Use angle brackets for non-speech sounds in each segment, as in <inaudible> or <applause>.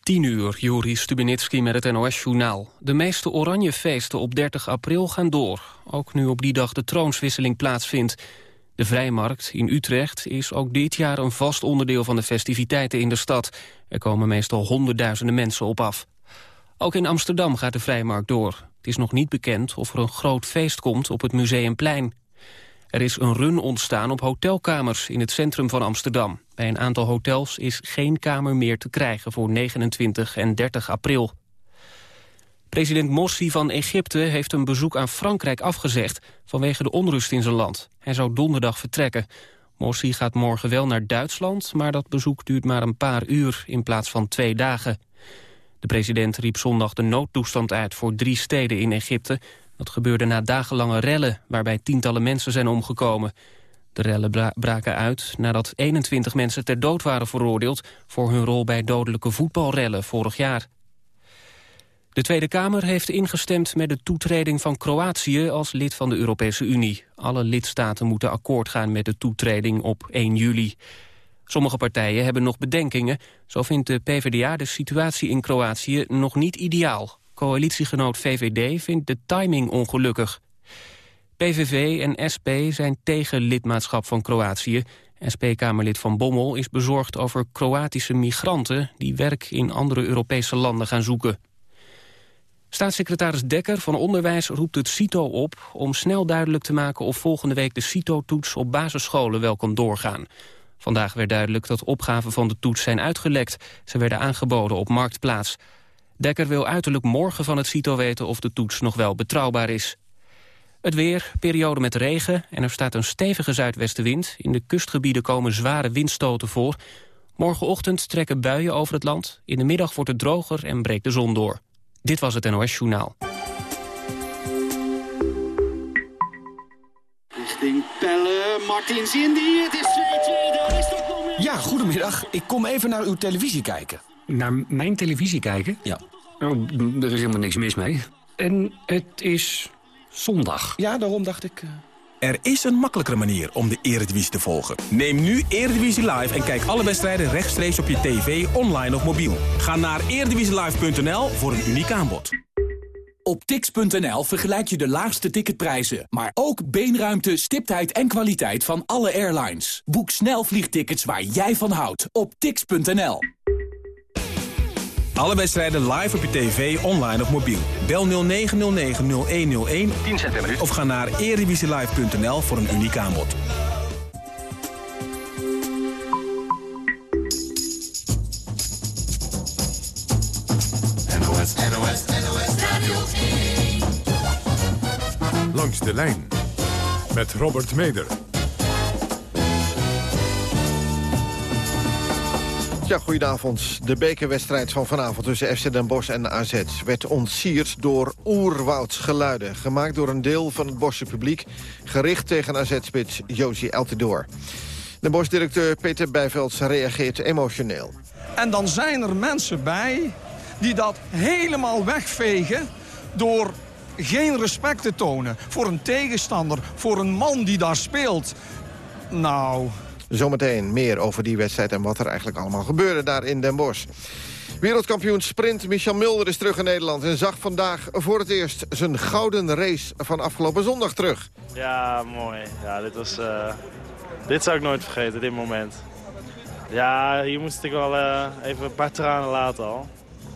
10 uur, Juri Stubenitski met het NOS-journaal. De meeste oranje feesten op 30 april gaan door. Ook nu op die dag de troonswisseling plaatsvindt. De Vrijmarkt in Utrecht is ook dit jaar een vast onderdeel van de festiviteiten in de stad. Er komen meestal honderdduizenden mensen op af. Ook in Amsterdam gaat de Vrijmarkt door. Het is nog niet bekend of er een groot feest komt op het Museumplein. Er is een run ontstaan op hotelkamers in het centrum van Amsterdam. Bij een aantal hotels is geen kamer meer te krijgen voor 29 en 30 april. President Morsi van Egypte heeft een bezoek aan Frankrijk afgezegd... vanwege de onrust in zijn land. Hij zou donderdag vertrekken. Morsi gaat morgen wel naar Duitsland... maar dat bezoek duurt maar een paar uur in plaats van twee dagen. De president riep zondag de noodtoestand uit voor drie steden in Egypte... Dat gebeurde na dagenlange rellen, waarbij tientallen mensen zijn omgekomen. De rellen braken uit nadat 21 mensen ter dood waren veroordeeld... voor hun rol bij dodelijke voetbalrellen vorig jaar. De Tweede Kamer heeft ingestemd met de toetreding van Kroatië als lid van de Europese Unie. Alle lidstaten moeten akkoord gaan met de toetreding op 1 juli. Sommige partijen hebben nog bedenkingen. Zo vindt de PvdA de situatie in Kroatië nog niet ideaal. Coalitiegenoot VVD vindt de timing ongelukkig. PVV en SP zijn tegen lidmaatschap van Kroatië. SP-Kamerlid Van Bommel is bezorgd over Kroatische migranten... die werk in andere Europese landen gaan zoeken. Staatssecretaris Dekker van Onderwijs roept het CITO op... om snel duidelijk te maken of volgende week de CITO-toets op basisscholen wel kan doorgaan. Vandaag werd duidelijk dat opgaven van de toets zijn uitgelekt. Ze werden aangeboden op Marktplaats. Dekker wil uiterlijk morgen van het CITO weten of de toets nog wel betrouwbaar is. Het weer, periode met regen en er staat een stevige zuidwestenwind. In de kustgebieden komen zware windstoten voor. Morgenochtend trekken buien over het land. In de middag wordt het droger en breekt de zon door. Dit was het NOS Journaal. Richting Pelle, Martins Indy, het is 2-2, daar is toch nog Ja, goedemiddag. Ik kom even naar uw televisie kijken. Naar mijn televisie kijken? Ja. Oh, er is helemaal niks mis mee. En het is zondag. Ja, daarom dacht ik... Uh... Er is een makkelijkere manier om de Eredivisie te volgen. Neem nu Eredivisie Live en kijk alle wedstrijden rechtstreeks op je tv, online of mobiel. Ga naar eredivisielive.nl voor een uniek aanbod. Op tix.nl vergelijk je de laagste ticketprijzen, maar ook beenruimte, stiptheid en kwaliteit van alle airlines. Boek snel vliegtickets waar jij van houdt op tix.nl. Alle wedstrijden live op je tv, online of mobiel. Bel 0909-0101 10 cent per minuut. of ga naar erevisielive.nl voor een uniek aanbod. NOS, NOS, NOS Radio 1. Langs de lijn met Robert Meder. Ja, goedenavond. De bekerwedstrijd van vanavond tussen FC Den Bosch en AZ... werd ontsierd door oerwoudsgeluiden. Gemaakt door een deel van het Bosse publiek... gericht tegen AZ-spits Josie Eltidoor. De Bosch-directeur Peter Bijvelds reageert emotioneel. En dan zijn er mensen bij die dat helemaal wegvegen... door geen respect te tonen voor een tegenstander... voor een man die daar speelt. Nou, Zometeen meer over die wedstrijd en wat er eigenlijk allemaal gebeurde daar in Den Bosch. Wereldkampioen sprint Michel Mulder is terug in Nederland... en zag vandaag voor het eerst zijn gouden race van afgelopen zondag terug. Ja, mooi. Ja, dit, was, uh, dit zou ik nooit vergeten, dit moment. Ja, hier moest ik wel uh, even een paar tranen laten al.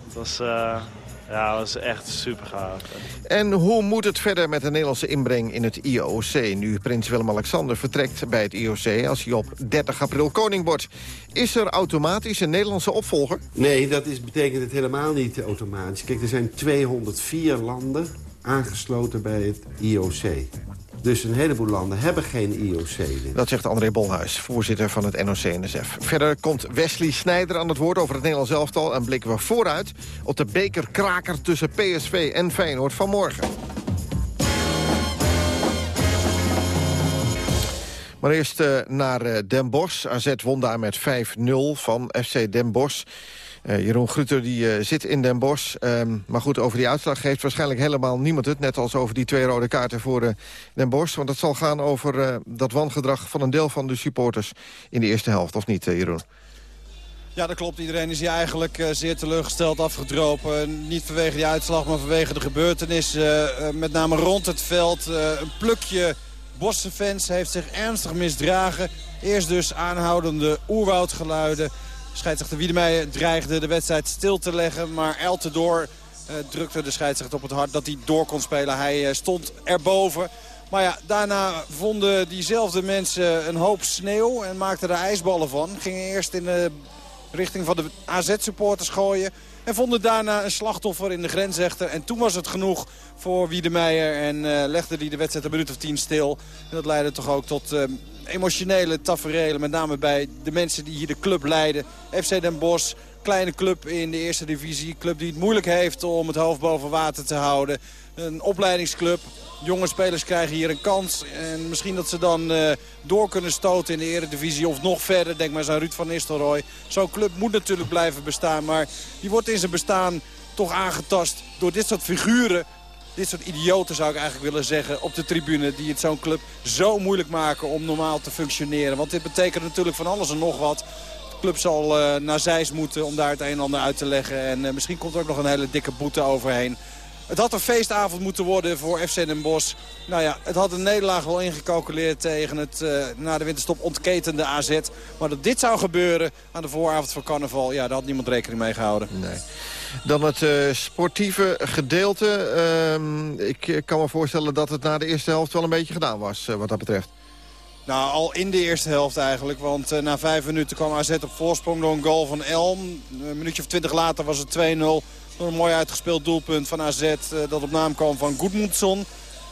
Het was... Uh, ja, dat was echt super gaaf. En hoe moet het verder met de Nederlandse inbreng in het IOC... nu prins Willem-Alexander vertrekt bij het IOC... als hij op 30 april koning wordt? Is er automatisch een Nederlandse opvolger? Nee, dat is, betekent het helemaal niet automatisch. Kijk, er zijn 204 landen aangesloten bij het IOC. Dus een heleboel landen hebben geen IOC. Dat zegt André Bolhuis, voorzitter van het NOC-NSF. Verder komt Wesley Snijder aan het woord over het Nederlands elftal... en blikken we vooruit op de bekerkraker tussen PSV en Feyenoord van morgen. Maar eerst uh, naar uh, Den Bosch. AZ won daar met 5-0 van FC Den Bosch. Uh, Jeroen Grutter die, uh, zit in Den Bosch. Um, maar goed, over die uitslag geeft waarschijnlijk helemaal niemand het. Net als over die twee rode kaarten voor uh, Den Bosch. Want het zal gaan over dat wangedrag van een deel van de supporters... in de eerste helft, of niet, Jeroen? Ja, dat klopt. Iedereen is hier eigenlijk zeer teleurgesteld afgedropen. Niet vanwege die uitslag, maar vanwege de gebeurtenissen. Met name rond het veld. een plukje Bosse fans heeft zich ernstig misdragen. Eerst dus aanhoudende oerwoudgeluiden. Scheidsrechter Wiedemeijer dreigde de wedstrijd stil te leggen. Maar Eltendoor uh, drukte de scheidsrechter op het hart dat hij door kon spelen. Hij uh, stond erboven. Maar ja, daarna vonden diezelfde mensen een hoop sneeuw en maakten er ijsballen van. Gingen eerst in de richting van de AZ-supporters gooien. En vonden daarna een slachtoffer in de grensrechter. En toen was het genoeg voor Wiedemeijer. En uh, legde hij de wedstrijd een minuut of tien stil. En dat leidde toch ook tot uh, emotionele taferelen. Met name bij de mensen die hier de club leiden. FC Den Bosch, kleine club in de eerste divisie. Club die het moeilijk heeft om het hoofd boven water te houden. Een opleidingsclub. Jonge spelers krijgen hier een kans. En misschien dat ze dan uh, door kunnen stoten in de eredivisie of nog verder. Denk maar eens aan Ruud van Nistelrooy. Zo'n club moet natuurlijk blijven bestaan. Maar die wordt in zijn bestaan toch aangetast door dit soort figuren. Dit soort idioten zou ik eigenlijk willen zeggen op de tribune. Die het zo'n club zo moeilijk maken om normaal te functioneren. Want dit betekent natuurlijk van alles en nog wat. Club zal uh, naar Zeist moeten om daar het een en ander uit te leggen. En uh, misschien komt er ook nog een hele dikke boete overheen. Het had een feestavond moeten worden voor FC Den Bosch. Nou ja, het had een nederlaag wel ingecalculeerd tegen het uh, na de winterstop ontketende AZ. Maar dat dit zou gebeuren aan de vooravond van carnaval, ja, daar had niemand rekening mee gehouden. Nee. Dan het sportieve gedeelte. Uh, ik kan me voorstellen dat het na de eerste helft wel een beetje gedaan was, wat dat betreft. Nou, al in de eerste helft eigenlijk. Want uh, na vijf minuten kwam AZ op voorsprong door een goal van Elm. Een minuutje of twintig later was het 2-0. Door een mooi uitgespeeld doelpunt van AZ uh, dat op naam kwam van Goedmoedson.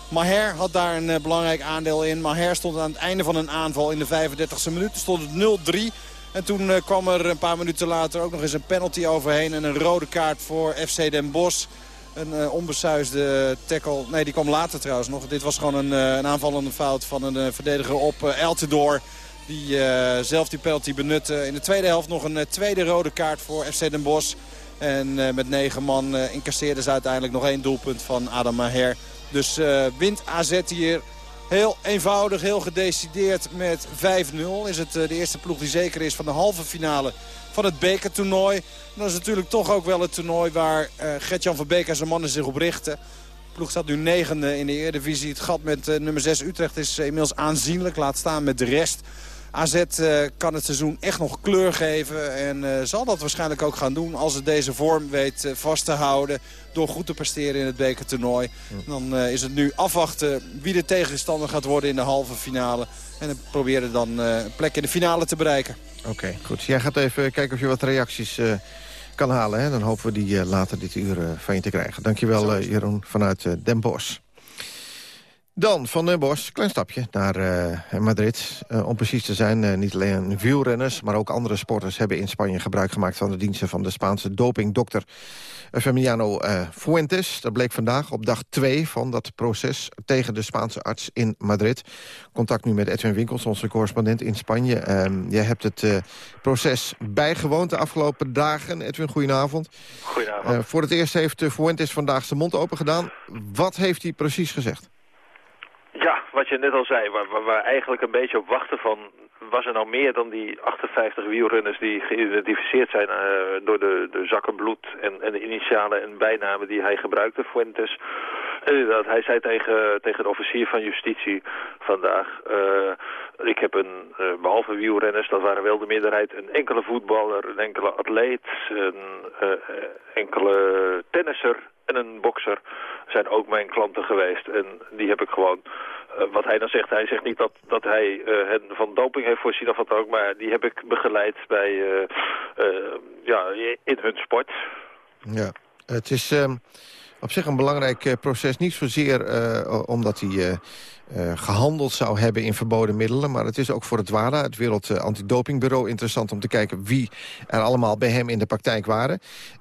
Maher had daar een uh, belangrijk aandeel in. Maher stond aan het einde van een aanval in de 35e minuut. Stond het 0-3. En toen kwam er een paar minuten later ook nog eens een penalty overheen. En een rode kaart voor FC Den Bosch. Een uh, onbesuisde tackle. Nee, die kwam later trouwens nog. Dit was gewoon een, uh, een aanvallende fout van een uh, verdediger op Eltidoor. Die zelf die penalty benutte. In de tweede helft nog een tweede rode kaart voor FC Den Bosch. En met negen man incasseerden ze uiteindelijk nog één doelpunt van Adam Maher. Dus wint AZ hier Heel eenvoudig, heel gedecideerd met 5-0. Is het de eerste ploeg die zeker is van de halve finale van het bekertoernooi. En dat is natuurlijk toch ook wel het toernooi waar uh, Gert-Jan van Beek en zijn mannen zich op richten. De ploeg staat nu negende in de Eredivisie. Het gat met uh, nummer 6 Utrecht is uh, inmiddels aanzienlijk. Laat staan met de rest. AZ uh, kan het seizoen echt nog kleur geven. En uh, zal dat waarschijnlijk ook gaan doen als het deze vorm weet uh, vast te houden. Door goed te presteren in het bekertoernooi. Dan is het nu afwachten wie de tegenstander gaat worden in de halve finale. En proberen dan een plek in de finale te bereiken. Oké, okay, goed. Jij gaat even kijken of je wat reacties kan halen. Hè? Dan hopen we die later dit uur van je te krijgen. Dankjewel Jeroen vanuit Den Bosch. Dan van Den Bosch, klein stapje naar uh, Madrid. Uh, om precies te zijn, uh, niet alleen wielrenners... maar ook andere sporters hebben in Spanje gebruik gemaakt... van de diensten van de Spaanse dopingdokter Femiliano Fuentes. Dat bleek vandaag op dag 2 van dat proces... tegen de Spaanse arts in Madrid. Contact nu met Edwin Winkels, onze correspondent in Spanje. Ehm, jij hebt het proces bijgewoond de afgelopen dagen. Edwin, goedenavond. Goedenavond. voor het eerst heeft Fuentes vandaag zijn mond open gedaan. Wat heeft hij precies gezegd? Ja, wat je net al zei, waar, waar eigenlijk een beetje op wachten van... was er nou meer dan die 58 wielrenners die geïdentificeerd zijn uh, door de, de zakken bloed en, en de initialen en bijnamen die hij gebruikte, Fuentes. En inderdaad, hij zei tegen, tegen de officier van justitie vandaag... Uh, ik heb een, behalve wielrenners, dat waren wel de meerderheid... een enkele voetballer, een enkele atleet, een enkele tennisser en een bokser zijn ook mijn klanten geweest. En die heb ik gewoon, uh, wat hij dan zegt, hij zegt niet dat, dat hij uh, hen van doping heeft voorzien of wat ook, maar die heb ik begeleid bij, uh, ja, in hun sport. Ja, het is op zich een belangrijk proces, niet zozeer omdat hij uh, gehandeld zou hebben in verboden middelen. Maar het is ook voor het WADA, het Wereld Antidopingbureau, interessant om te kijken wie er allemaal bij hem in de praktijk waren.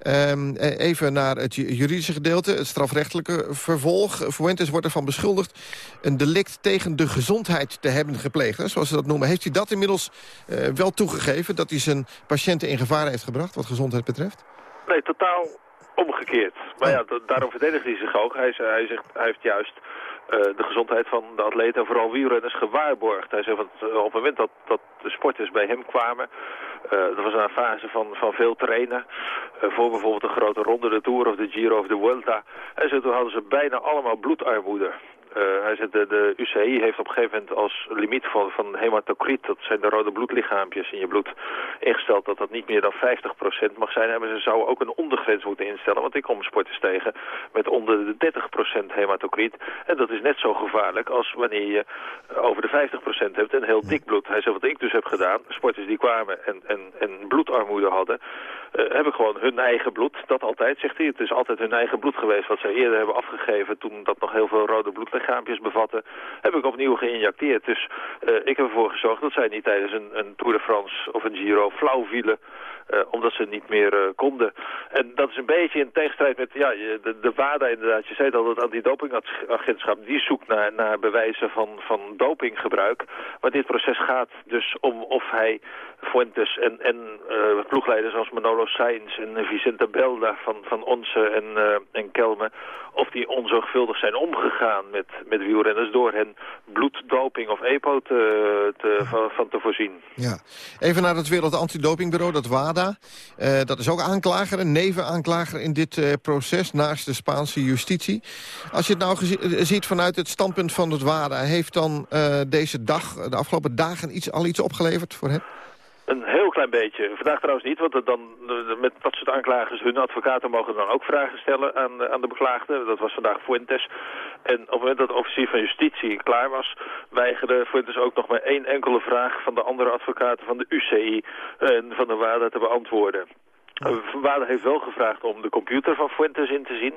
Um, even naar het juridische gedeelte, het strafrechtelijke vervolg. Fuentes wordt ervan beschuldigd een delict tegen de gezondheid te hebben gepleegd. Hè, zoals ze dat noemen. Heeft hij dat inmiddels uh, wel toegegeven, dat hij zijn patiënten in gevaar heeft gebracht, wat gezondheid betreft? Nee, totaal omgekeerd. Maar ja, daarom verdedigt hij zich ook. Hij, hij, zegt, hij heeft juist de gezondheid van de atleten en vooral wielrenners gewaarborgd. Hij zei van op het moment dat, dat de sporters bij hem kwamen, dat was een fase van, van veel trainen, voor bijvoorbeeld een grote ronde, de Tour of de Giro of de Vuelta. En zei, toen hadden ze bijna allemaal bloedarmoede. Uh, hij zegt, de, de, UCI heeft op een gegeven moment als limiet van, van hematocriet, dat zijn de rode bloedlichaampjes in je bloed, ingesteld dat dat niet meer dan 50% mag zijn. En ze zouden ook een ondergrens moeten instellen, want ik kom sporters tegen met onder de 30% hematocriet. En dat is net zo gevaarlijk als wanneer je over de 50% hebt en heel dik bloed. Hij zegt, wat ik dus heb gedaan, sporters die kwamen en, en, en bloedarmoede hadden, uh, hebben gewoon hun eigen bloed. Dat altijd, zegt hij. Het is altijd hun eigen bloed geweest wat zij eerder hebben afgegeven toen dat nog heel veel rode bloedlichaampjes bevatte. Heb ik opnieuw geïnjecteerd. Dus uh, ik heb ervoor gezorgd dat zij niet tijdens een, een Tour de France of een Giro flauw vielen. Uh, omdat ze niet meer uh, konden. En dat is een beetje in tegenstrijd met ja, de, de WADA inderdaad. Je zei al, het antidopingagentschap die zoekt naar, naar bewijzen van, van dopinggebruik. Maar dit proces gaat dus om of hij Fuentes en, en uh, ploegleiders als Manolo Sainz en Vicente Belda van, van Onse en, uh, en Kelme... of die onzorgvuldig zijn omgegaan met, met wielrenners... door hen bloeddoping of EPO te, te, van, van, te voorzien. Ja. Even naar het Wereld Antidopingbureau, dat WADA. Uh, dat is ook aanklager, een nevenaanklager in dit proces... naast de Spaanse justitie. Als je het nou ziet vanuit het standpunt van het WADA... heeft dan deze dag, de afgelopen dagen, iets, al iets opgeleverd voor hem? Een heel klein beetje. Vandaag trouwens niet, want dan, met dat soort aanklagers, hun advocaten mogen dan ook vragen stellen aan, aan de beklaagde. Dat was vandaag Fuentes. En op het moment dat de officier van justitie klaar was, weigerde Fuentes ook nog maar één enkele vraag van de andere advocaten van de UCI en van de WADA te beantwoorden. Waarde heeft wel gevraagd om de computer van Fuentes in te zien,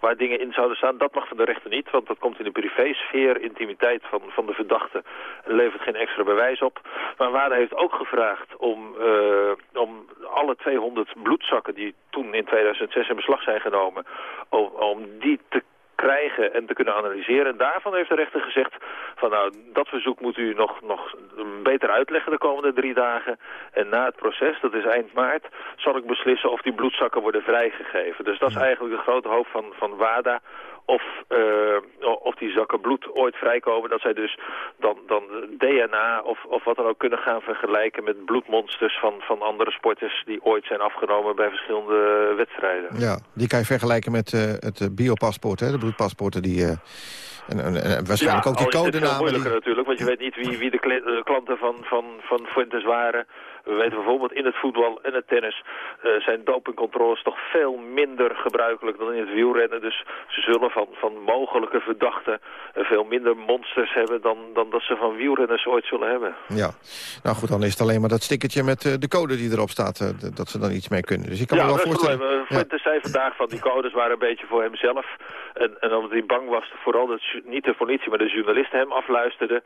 waar dingen in zouden staan. Dat mag van de rechter niet, want dat komt in de privésfeer, intimiteit van, van de verdachte levert geen extra bewijs op. Maar Waarde heeft ook gevraagd om, uh, om alle 200 bloedzakken die toen in 2006 in beslag zijn genomen, om, om die te krijgen en te kunnen analyseren. En daarvan heeft de rechter gezegd van nou, dat verzoek moet u nog, nog beter uitleggen de komende drie dagen. En na het proces, dat is eind maart, zal ik beslissen of die bloedzakken worden vrijgegeven. Dus dat is eigenlijk de grote hoop van, van WADA of, uh, of die zakken bloed ooit vrijkomen. Dat zij dus dan, dan DNA of, of wat dan ook kunnen gaan vergelijken met bloedmonsters van, van andere sporters die ooit zijn afgenomen bij verschillende wedstrijden. Ja, die kan je vergelijken met uh, het biopaspoort, hè? de bloedpaspoorten die... En, en, en, waarschijnlijk ook die codenamen. Het is moeilijker natuurlijk, want je weet niet wie, wie de klanten van, van, van Fuentes waren. We weten bijvoorbeeld in het voetbal en het tennis uh, zijn dopingcontroles toch veel minder gebruikelijk dan in het wielrennen. Dus ze zullen van, van mogelijke verdachten uh, veel minder monsters hebben dan, dan dat ze van wielrenners ooit zullen hebben. Ja, nou goed, dan is het alleen maar dat stickertje met uh, de code die erop staat, dat ze dan iets mee kunnen. Dus ik kan ja, me wel voorstellen... Ja, zei vandaag van die codes waren een beetje voor hemzelf. En, en omdat hij bang was, vooral dat niet de politie, maar de journalisten hem afluisterden.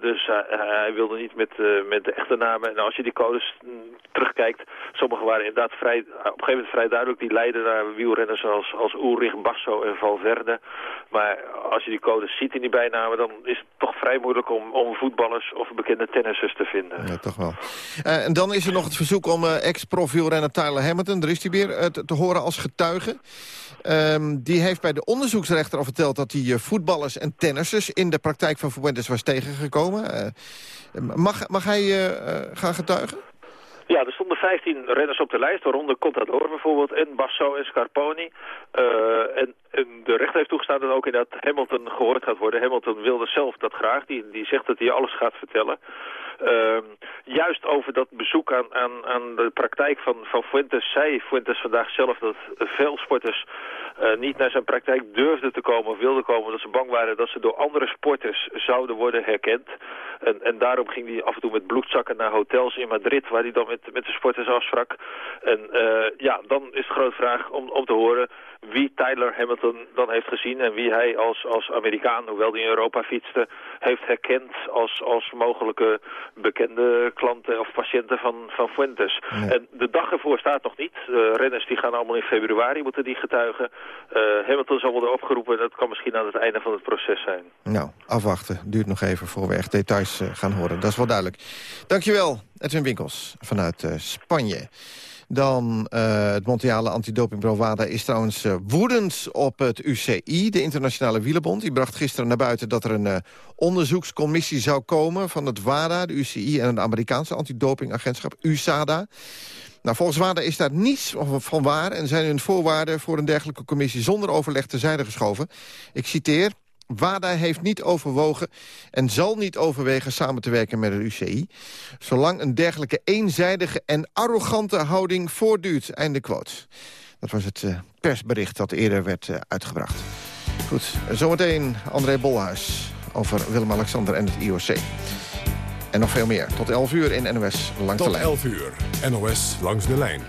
dus hij wilde niet met, met de echte namen. En als je die codes mm, terugkijkt, sommige waren inderdaad vrij, op een gegeven moment vrij duidelijk. Die leiden naar wielrenners als, als Ulrich, Basso en Valverde. Maar als je die codes ziet in die bijnamen, dan is het toch vrij moeilijk om, om voetballers of bekende tennissers te vinden. Ja, toch wel. Uh, en dan is er nog het verzoek om ex-prof wielrenner Tyler Hamilton, er is hij weer, te, horen als getuige. Um, die heeft bij de onderzoeksrechter al verteld dat hij voetballers en tennissers in de praktijk van Fuentes was tegengekomen. mag, mag hij gaan getuigen? Ja, er stonden 15 renners op de lijst, waaronder Contador bijvoorbeeld, en Basso en Scarponi. En, de rechter heeft toegestaan dat ook in dat Hamilton gehoord gaat worden. Hamilton wilde zelf dat graag, die, die zegt dat hij alles gaat vertellen. Uh, juist over dat bezoek aan, aan, aan de praktijk van, van Fuentes zei Fuentes vandaag zelf dat veel sporters uh, niet naar zijn praktijk durfden te komen of wilden komen... omdat ze bang waren dat ze door andere sporters zouden worden herkend. En, en daarom ging hij af en toe met bloedzakken naar hotels in Madrid... waar hij dan met, met de sporters afsprak. En uh, ja, dan is de grote vraag om, om te horen wie Tyler Hamilton dan heeft gezien... en wie hij als, als Amerikaan, hoewel hij in Europa fietste... heeft herkend als, als mogelijke bekende klanten of patiënten van, van Fuentes. En de dag ervoor staat nog niet. Uh, renners die gaan allemaal in februari, moeten die getuigen. Uh, Hamilton zal worden opgeroepen. Dat kan misschien aan het einde van het proces zijn. Nou, afwachten. Duurt nog even voor we echt details uh, gaan horen. Dat is wel duidelijk. Dankjewel, Edwin Winkels vanuit Spanje. Dan uh, het Mondiale Antidopingbureau WADA is trouwens uh, woedend op het UCI, de Internationale Wielenbond. Die bracht gisteren naar buiten dat er een uh, onderzoekscommissie zou komen... van het WADA, de UCI en het Amerikaanse antidopingagentschap USADA. Nou, volgens WADA is daar niets van waar... en zijn hun voorwaarden voor een dergelijke commissie zonder overleg terzijde geschoven. Ik citeer... WADA heeft niet overwogen en zal niet overwegen samen te werken met het UCI... zolang een dergelijke eenzijdige en arrogante houding voortduurt. Einde quote. Dat was het uh, persbericht dat eerder werd uh, uitgebracht. Goed, zometeen André Bolhuis over Willem-Alexander en het IOC. En nog veel meer. Tot 11 uur in NOS Langs Tot de Lijn. Tot 11 uur, NOS Langs de Lijn.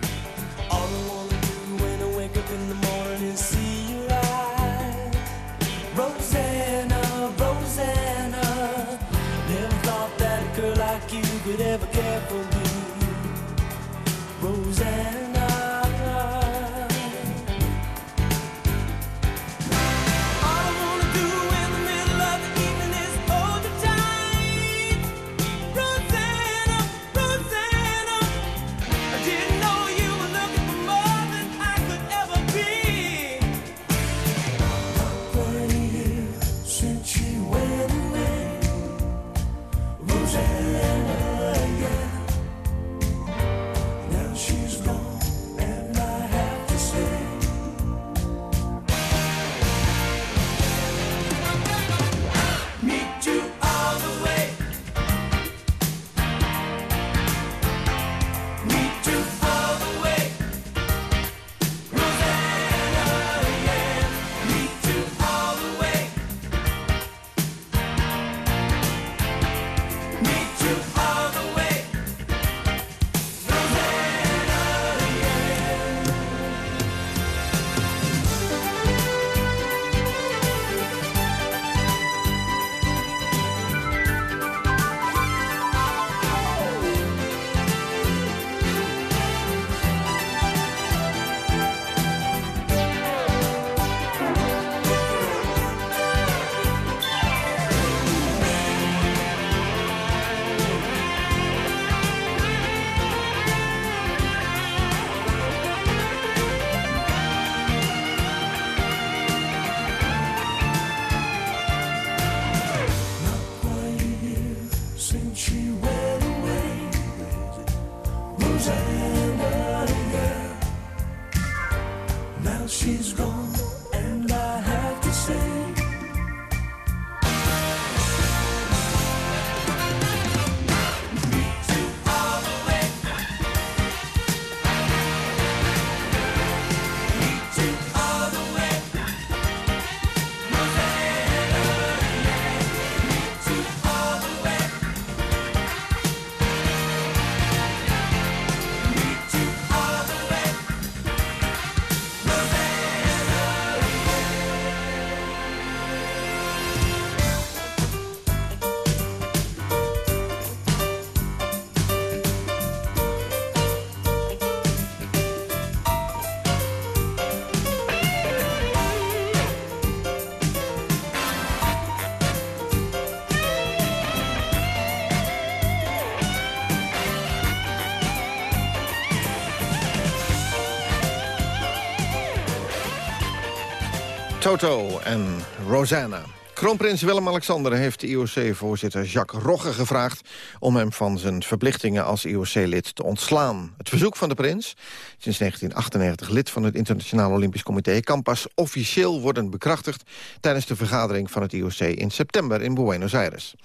En Rosanna. Kroonprins Willem-Alexander heeft IOC-voorzitter Jacques Rogge gevraagd... om hem van zijn verplichtingen als IOC-lid te ontslaan. Het verzoek van de prins, sinds 1998 lid van het Internationaal Olympisch Comité... kan pas officieel worden bekrachtigd tijdens de vergadering van het IOC in september in Buenos Aires.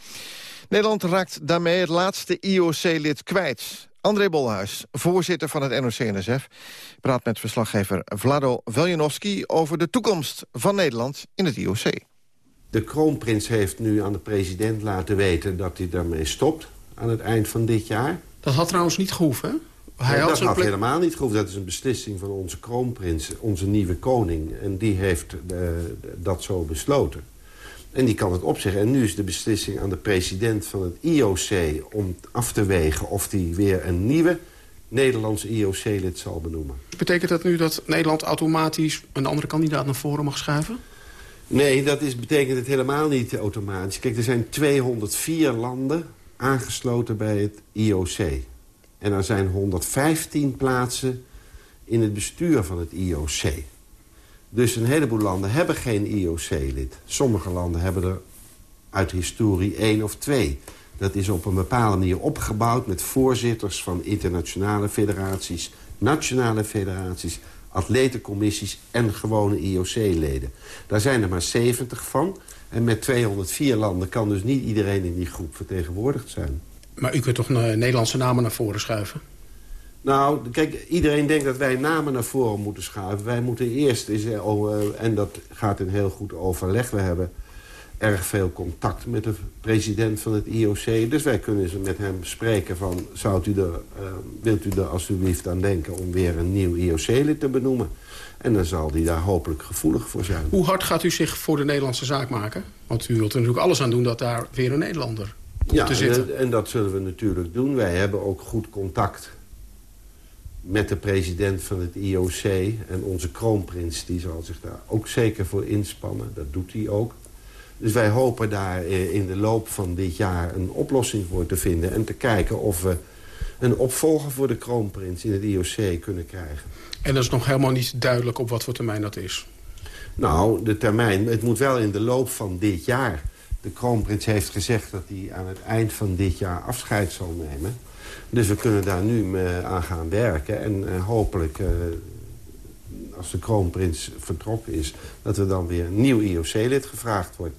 Nederland raakt daarmee het laatste IOC-lid kwijt. André Bolhuis, voorzitter van het NOC-NSF... praat met verslaggever Vlado Veljanovski over de toekomst van Nederland in het IOC. De kroonprins heeft nu aan de president laten weten dat hij daarmee stopt aan het eind van dit jaar. Dat had trouwens niet gehoeven, hè? Hij had dat had helemaal niet gehoeven. Dat is een beslissing van onze kroonprins, onze nieuwe koning. En die heeft uh, dat zo besloten. En die kan het opzeggen. En nu is de beslissing aan de president van het IOC... om af te wegen of hij weer een nieuwe Nederlandse IOC-lid zal benoemen. Betekent dat nu dat Nederland automatisch een andere kandidaat naar voren mag schuiven? Nee, dat is, betekent het helemaal niet automatisch. Kijk, er zijn 204 landen aangesloten bij het IOC. En er zijn 115 plaatsen in het bestuur van het IOC. Dus een heleboel landen hebben geen IOC-lid. Sommige landen hebben er uit historie één of twee. Dat is op een bepaalde manier opgebouwd met voorzitters van internationale federaties... nationale federaties, atletencommissies en gewone IOC-leden. Daar zijn er maar 70 van. En met 204 landen kan dus niet iedereen in die groep vertegenwoordigd zijn. Maar u kunt toch Nederlandse namen naar voren schuiven? Nou, kijk, iedereen denkt dat wij namen naar voren moeten schuiven. Wij moeten eerst, is, oh, uh, en dat gaat in heel goed overleg... we hebben erg veel contact met de president van het IOC. Dus wij kunnen ze met hem spreken van... Zou u er, uh, wilt u er alsjeblieft aan denken om weer een nieuw IOC-lid te benoemen? En dan zal hij daar hopelijk gevoelig voor zijn. Hoe hard gaat u zich voor de Nederlandse zaak maken? Want u wilt er natuurlijk alles aan doen dat daar weer een Nederlander ja, te zitten. En, en dat zullen we natuurlijk doen. Wij hebben ook goed contact met de president van het IOC en onze kroonprins... die zal zich daar ook zeker voor inspannen. Dat doet hij ook. Dus wij hopen daar eh, in de loop van dit jaar een oplossing voor te vinden... en te kijken of we een opvolger voor de kroonprins in het IOC kunnen krijgen. En dat is nog helemaal niet duidelijk op wat voor termijn dat is? Nou, de termijn, het moet wel in de loop van dit jaar. De kroonprins heeft gezegd dat hij aan het eind van dit jaar afscheid zal nemen. Dus we kunnen daar nu aan gaan werken. En uh, hopelijk, uh, als de kroonprins vertrokken is... dat er dan weer een nieuw IOC-lid gevraagd wordt.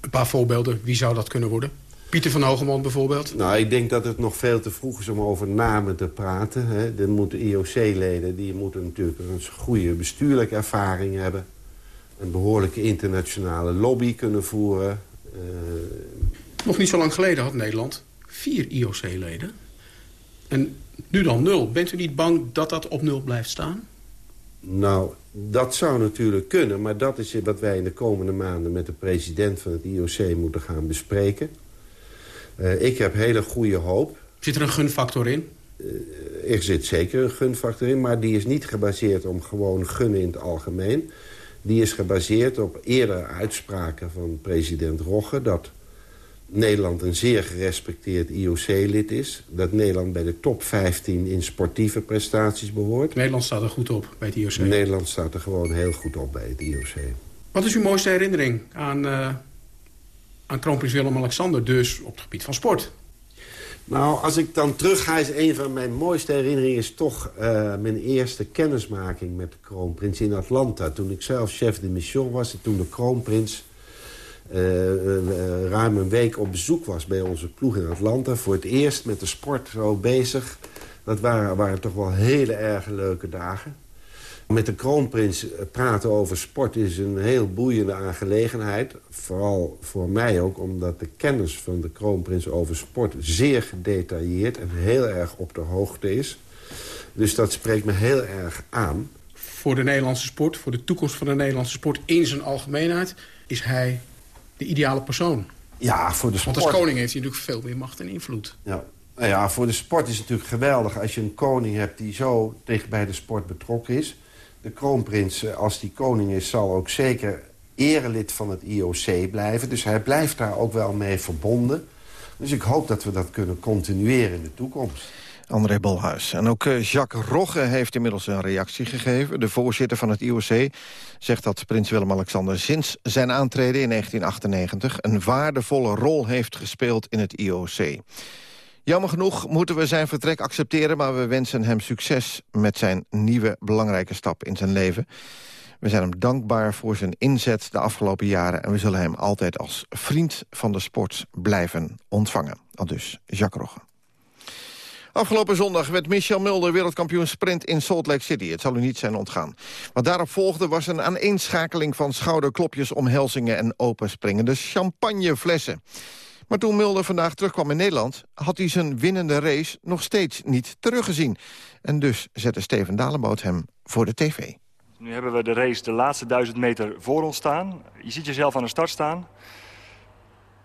Een paar voorbeelden. Wie zou dat kunnen worden? Pieter van Hogemond bijvoorbeeld? Nou, ik denk dat het nog veel te vroeg is om over namen te praten. Hè. De moeten IOC-leden die moeten natuurlijk een goede bestuurlijke ervaring hebben. Een behoorlijke internationale lobby kunnen voeren. Uh... Nog niet zo lang geleden had Nederland vier IOC-leden. En nu dan nul. Bent u niet bang dat dat op nul blijft staan? Nou, dat zou natuurlijk kunnen. Maar dat is wat wij in de komende maanden met de president van het IOC moeten gaan bespreken. Uh, ik heb hele goede hoop. Zit er een gunfactor in? Uh, er zit zeker een gunfactor in, maar die is niet gebaseerd om gewoon gunnen in het algemeen. Die is gebaseerd op eerdere uitspraken van president Rogge... dat Nederland een zeer gerespecteerd IOC-lid is. Dat Nederland bij de top 15 in sportieve prestaties behoort. Nederland staat er goed op bij het IOC? Nederland staat er gewoon heel goed op bij het IOC. Wat is uw mooiste herinnering aan, uh, aan kroonprins Willem-Alexander, dus op het gebied van sport? Nou, als ik dan terug ga, is een van mijn mooiste herinneringen... is toch uh, mijn eerste kennismaking met de kroonprins in Atlanta. Toen ik zelf chef de mission was en toen de kroonprins ruim een week op bezoek was bij onze ploeg in Atlanta. Voor het eerst met de sport zo bezig. Dat waren, waren toch wel hele erg leuke dagen. Met de kroonprins praten over sport is een heel boeiende aangelegenheid. Vooral voor mij ook, omdat de kennis van de kroonprins over sport... zeer gedetailleerd en heel erg op de hoogte is. Dus dat spreekt me heel erg aan. Voor de Nederlandse sport, voor de toekomst van de Nederlandse sport in zijn algemeenheid... is hij de ideale persoon. Ja, voor de sport. Want als koning heeft hij natuurlijk veel meer macht en invloed. Ja. Nou ja, voor de sport is het natuurlijk geweldig als je een koning hebt die zo dicht bij de sport betrokken is. De kroonprins, eh, als die koning is, zal ook zeker erelid van het IOC blijven. Dus hij blijft daar ook wel mee verbonden. Dus ik hoop dat we dat kunnen continueren in de toekomst. André Bolhuis. En ook eh, Jacques Rogge heeft inmiddels een reactie gegeven. De voorzitter van het IOC zegt dat prins Willem-Alexander... sinds zijn aantreden in 1998 een waardevolle rol heeft gespeeld in het IOC. Jammer genoeg moeten we zijn vertrek accepteren... maar we wensen hem succes met zijn nieuwe belangrijke stap in zijn leven. We zijn hem dankbaar voor zijn inzet de afgelopen jaren... en we zullen hem altijd als vriend van de sport blijven ontvangen. Al dus Jacques Rogge. Afgelopen zondag werd Michel Mulder wereldkampioen sprint in Salt Lake City. Het zal u niet zijn ontgaan. Wat daarop volgde was een aaneenschakeling van schouderklopjes, omhelzingen en openspringende champagneflessen. Maar toen Mulder vandaag terugkwam in Nederland... had hij zijn winnende race nog steeds niet teruggezien. En dus zette Steven Dalenboot hem voor de tv. Nu hebben we de race de laatste duizend meter voor ons staan. Je ziet jezelf aan de start staan.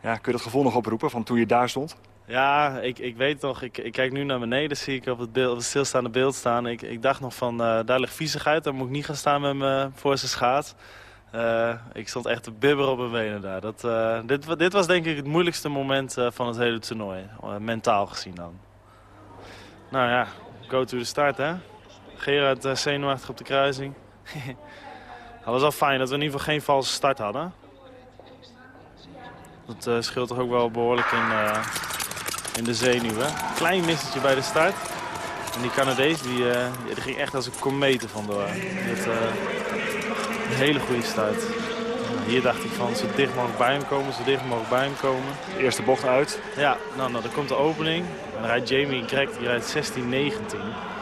Ja, kun je dat gevoel nog oproepen van toen je daar stond? Ja, ik, ik weet nog, ik, ik kijk nu naar beneden, zie ik op het, beeld, op het stilstaande beeld staan. Ik, ik dacht nog van, uh, daar ligt viezigheid, daar moet ik niet gaan staan met me voor zijn schaats. Uh, ik stond echt te bibberen op mijn benen daar. Dat, uh, dit, dit was denk ik het moeilijkste moment van het hele toernooi, mentaal gezien dan. Nou ja, go to the start hè. Gerard zenuwachtig op de kruising. <laughs> dat was wel fijn dat we in ieder geval geen valse start hadden. Dat scheelt toch ook wel behoorlijk in, in de zenuwen. Klein missetje bij de start. En die Canadees die, uh, die ging echt als een kometen vandoor. Met een hele goede start. Hier dacht ik van zo dicht mogelijk bij hem komen, zo dicht mogelijk bij hem komen. De eerste bocht uit. Ja, nou, nou dan komt de opening. En dan rijdt Jamie Greg, die rijdt 16-19.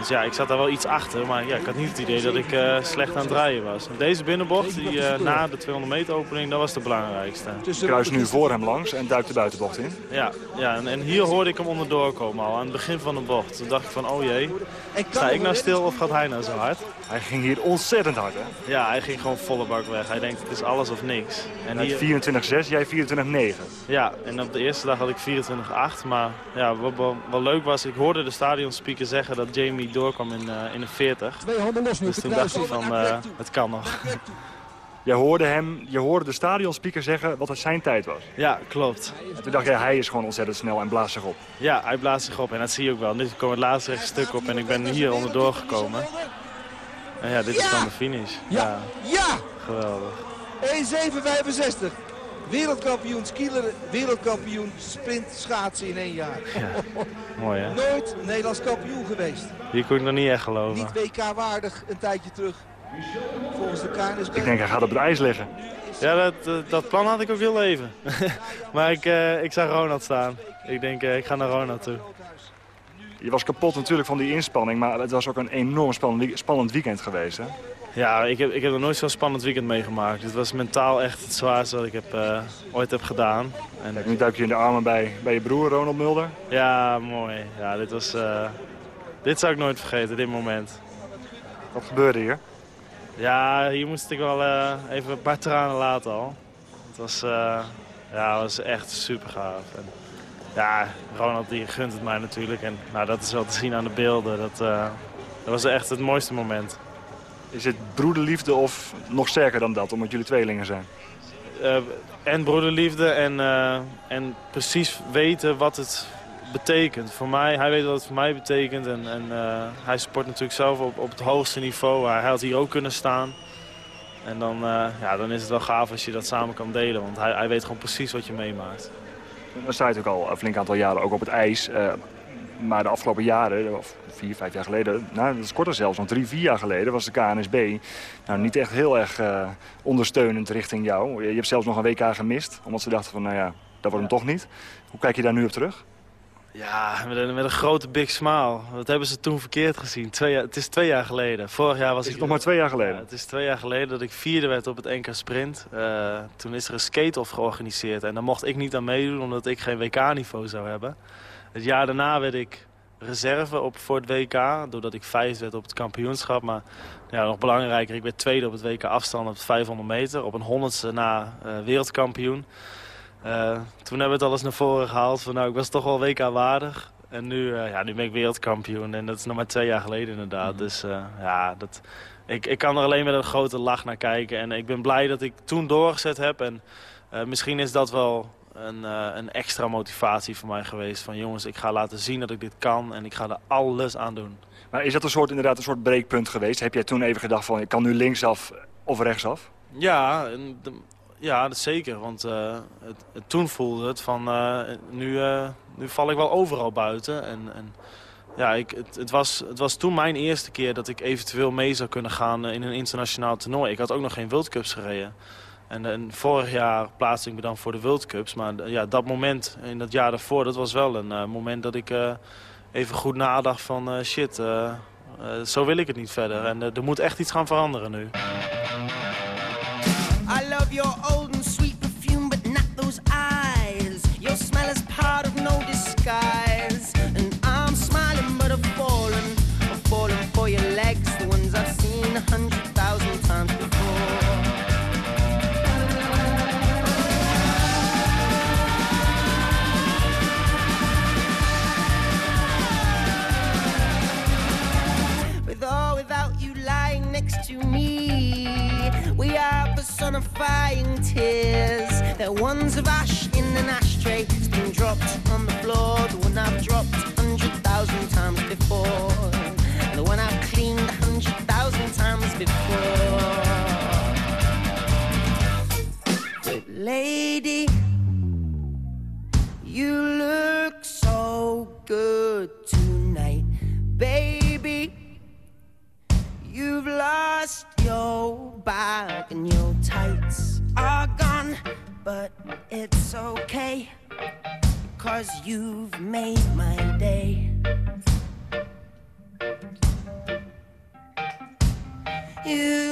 Dus ja, ik zat daar wel iets achter, maar ja, ik had niet het idee dat ik uh, slecht aan het draaien was. deze binnenbocht, die, uh, na de 200 meter opening, dat was de belangrijkste. Je kruist nu voor hem langs en duikt de buitenbocht in. Ja, ja en, en, hier hoorde ik hem onderdoor komen al, aan het begin van de bocht. Toen dacht ik van, oh jee, sta ik nou stil of gaat hij nou zo hard? Hij ging hier ontzettend hard, hè? Ja, hij ging gewoon volle bak weg. Hij denkt, het is alles of niks. En hier... 24-6, jij 24-9. Ja, en op de eerste dag had ik 24-8. Maar ja, wat, wat, wat, leuk was, ik hoorde de stadionspeaker zeggen dat Jamie doorkwam in, uh, in de 40. Twee handen los nu dus toen dacht ik van, uh, het kan nog. <laughs> Je hoorde, hem, je hoorde de stadionspeaker zeggen wat het zijn tijd was. Ja, klopt. En toen dacht je, hij is gewoon ontzettend snel en blaast zich op. Ja, hij blaast zich op en dat zie je ook wel. Nu komt het laatste stuk op en ik ben hier onderdoor gekomen. En ja, dit is dan de finish. Ja! Ja! Geweldig. 1.765. Wereldkampioen skieler, wereldkampioen sprint schaatsen in één jaar. Ja. Mooi hè? Nooit Nederlands kampioen geweest. Hier kon ik nog niet echt geloven. Niet WK-waardig een tijdje terug. Volgens de KNSB. Ik denk hij gaat op het ijs liggen. Ja, dat, dat plan had ik ook heel even. <laughs> maar ik, uh, ik zag Ronald staan. Ik denk, uh, ik ga naar Ronald toe. Je was kapot natuurlijk van die inspanning, maar het was ook een enorm spannend weekend geweest. Hè? Ja, ik heb, ik heb nog nooit zo'n spannend weekend meegemaakt. Het was mentaal echt het zwaarste wat ik heb, uh, ooit heb gedaan. En nu duik je in de armen bij, bij je broer Ronald Mulder. Ja, mooi. Ja, dit, was, uh, dit zou ik nooit vergeten, dit moment. Wat gebeurde hier? Ja, hier moest ik wel uh, even een paar tranen laten al. Het was, ja, het was echt super gaaf. En, ja, Ronald die gunt het mij natuurlijk. En nou, dat is wel te zien aan de beelden. Dat, dat was echt het mooiste moment. Is het broederliefde of nog sterker dan dat, omdat jullie tweelingen zijn? Uh, en broederliefde en, uh, en precies weten wat het betekent. Voor mij, hij weet wat het voor mij betekent. En, en uh, hij sport natuurlijk zelf op, op het hoogste niveau. Hij had hier ook kunnen staan. En dan, ja, dan is het wel gaaf als je dat samen kan delen. Want hij, hij weet gewoon precies wat je meemaakt. Dan sta je natuurlijk al een flink aantal jaren ook op het ijs. Maar de afgelopen jaren, of vier, vijf jaar geleden, nou, dat is korter zelfs, want drie, vier jaar geleden was de KNSB nou, niet echt heel erg uh, ondersteunend richting jou. Je hebt zelfs nog een WK gemist, omdat ze dachten van, nou ja, dat wordt hem toch niet. Hoe kijk je daar nu op terug? Ja, met een, met een grote big smile. Wat hebben ze toen verkeerd gezien? Twee jaar, het is twee jaar geleden. Vorig jaar was is ik... nog maar twee jaar geleden? Ja, het is twee jaar geleden dat ik vierde werd op het NK Sprint. Uh, toen is er een skate-off georganiseerd. En daar mocht ik niet aan meedoen, omdat ik geen WK-niveau zou hebben. Het jaar daarna werd ik reserve op, voor het WK. Doordat ik vijfde werd op het kampioenschap. Maar ja, nog belangrijker, ik werd tweede op het WK afstand op 500 meter. Op een honderdste na uh, wereldkampioen. Uh, toen hebben we het alles naar voren gehaald. Van, nou, ik was toch wel WK waardig. En nu, uh, ja, nu ben ik wereldkampioen. En dat is nog maar twee jaar geleden inderdaad. Mm Dus ja, dat, ik, ik kan er alleen met een grote lach naar kijken. En ik ben blij dat ik toen doorgezet heb. En misschien is dat wel een, uh, een, extra motivatie voor mij geweest. Van jongens, ik ga laten zien dat ik dit kan en ik ga er alles aan doen. Maar is dat een soort, inderdaad een soort breekpunt geweest? Heb jij toen even gedacht van ik kan nu linksaf of rechtsaf? Ja, de, ja dat zeker. Want uh, het, het, toen voelde het van uh, nu, nu val ik wel overal buiten. En, en ja, ik, het, het, was, het was toen mijn eerste keer dat ik eventueel mee zou kunnen gaan in een internationaal toernooi. Ik had ook nog geen World Cups gereden. En, en, vorig jaar plaatste ik me dan voor de World Cups. Maar ja, dat moment, in dat jaar daarvoor, dat was wel een uh, moment dat ik uh, even goed nadacht van shit, zo wil ik het niet verder. En er moet echt iets gaan veranderen nu. I love personifying tears. They're ones of ash in an ashtray. It's been dropped on the floor, the one I've dropped a hundred thousand times before. The one I've cleaned a hundred thousand times before. But lady, you look so good tonight, baby. You've lost your bag and your tights are gone, but it's okay, cause you've made my day. You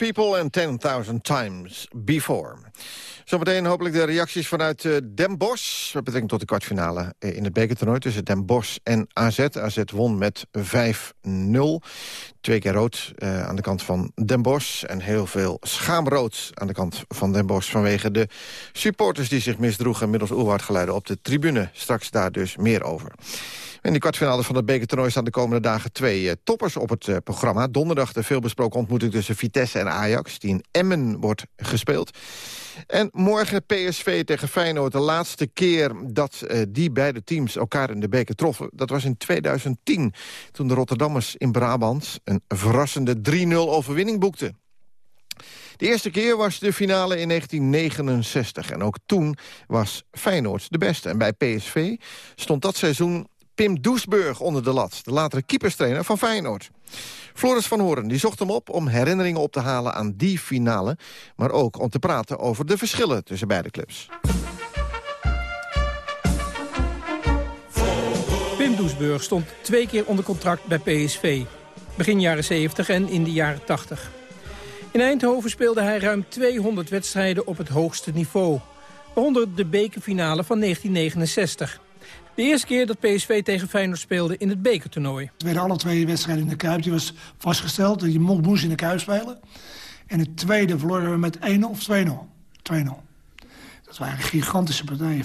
People and 10,000 Times Before. Zometeen hopelijk de reacties vanuit eh, Den Bosch... met betrekking tot de kwartfinale eh, in het bekertoernooi... tussen Den Bosch en AZ. AZ won met 5-0. Twee keer rood eh, aan de kant van Den Bosch... en heel veel schaamrood aan de kant van Den Bosch... vanwege de supporters die zich misdroegen... middels oerwoudgeluiden op de tribune. Straks daar dus meer over. In de kwartfinale van het bekertoernooi staan de komende dagen twee eh, toppers op het eh, programma. Donderdag de veelbesproken ontmoeting tussen Vitesse en Ajax... die in Emmen wordt gespeeld. En morgen PSV tegen Feyenoord. De laatste keer dat eh, die beide teams elkaar in de beker troffen... dat was in 2010, toen de Rotterdammers in Brabant... een verrassende 3-0 overwinning boekten. De eerste keer was de finale in 1969. En ook toen was Feyenoord de beste. En bij PSV stond dat seizoen Pim Doesburg onder de lat. De latere keeperstrainer van Feyenoord. Floris van Horen die zocht hem op om herinneringen op te halen aan die finale. Maar ook om te praten over de verschillen tussen beide clubs. Pim Doesburg stond twee keer onder contract bij PSV. Begin jaren 70 en in de jaren 80. In Eindhoven speelde hij ruim 200 wedstrijden op het hoogste niveau. Waaronder de bekerfinale van 1969. De eerste keer dat PSV tegen Feyenoord speelde in het bekertoernooi. Het werden alle twee wedstrijden in de Kuip. Die was vastgesteld. Je mocht moest in de Kuip spelen. En het tweede verloren we met 1 of 2-0. 2-0. Dat waren gigantische partijen.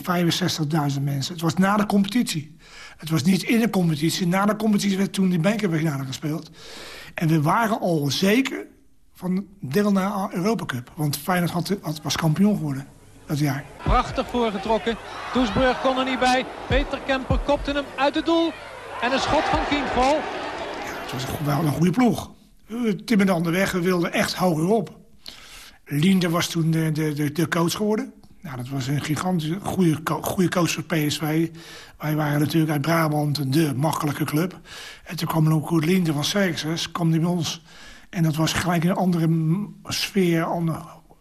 65.000 mensen. Het was na de competitie. Het was niet in de competitie. Na de competitie werd toen die bekerfinale gespeeld. En we waren al zeker van deel naar Europa Cup. Want Feyenoord had, had, was kampioen geworden dat jaar. Prachtig voorgetrokken. Doesburg kon er niet bij. Peter Kemper kopte hem uit het doel. En een schot van Kienval. Het was wel een goede ploeg. We timmerden de weg, we wilden echt hoger op. Linde was toen de, de, de, coach geworden. Nou, dat was een gigantische goede, goede coach voor PSV. Wij waren natuurlijk uit Brabant de makkelijke club. En toen kwam ook goed Linde van Serxes, kwam die bij ons. En dat was gelijk een andere sfeer.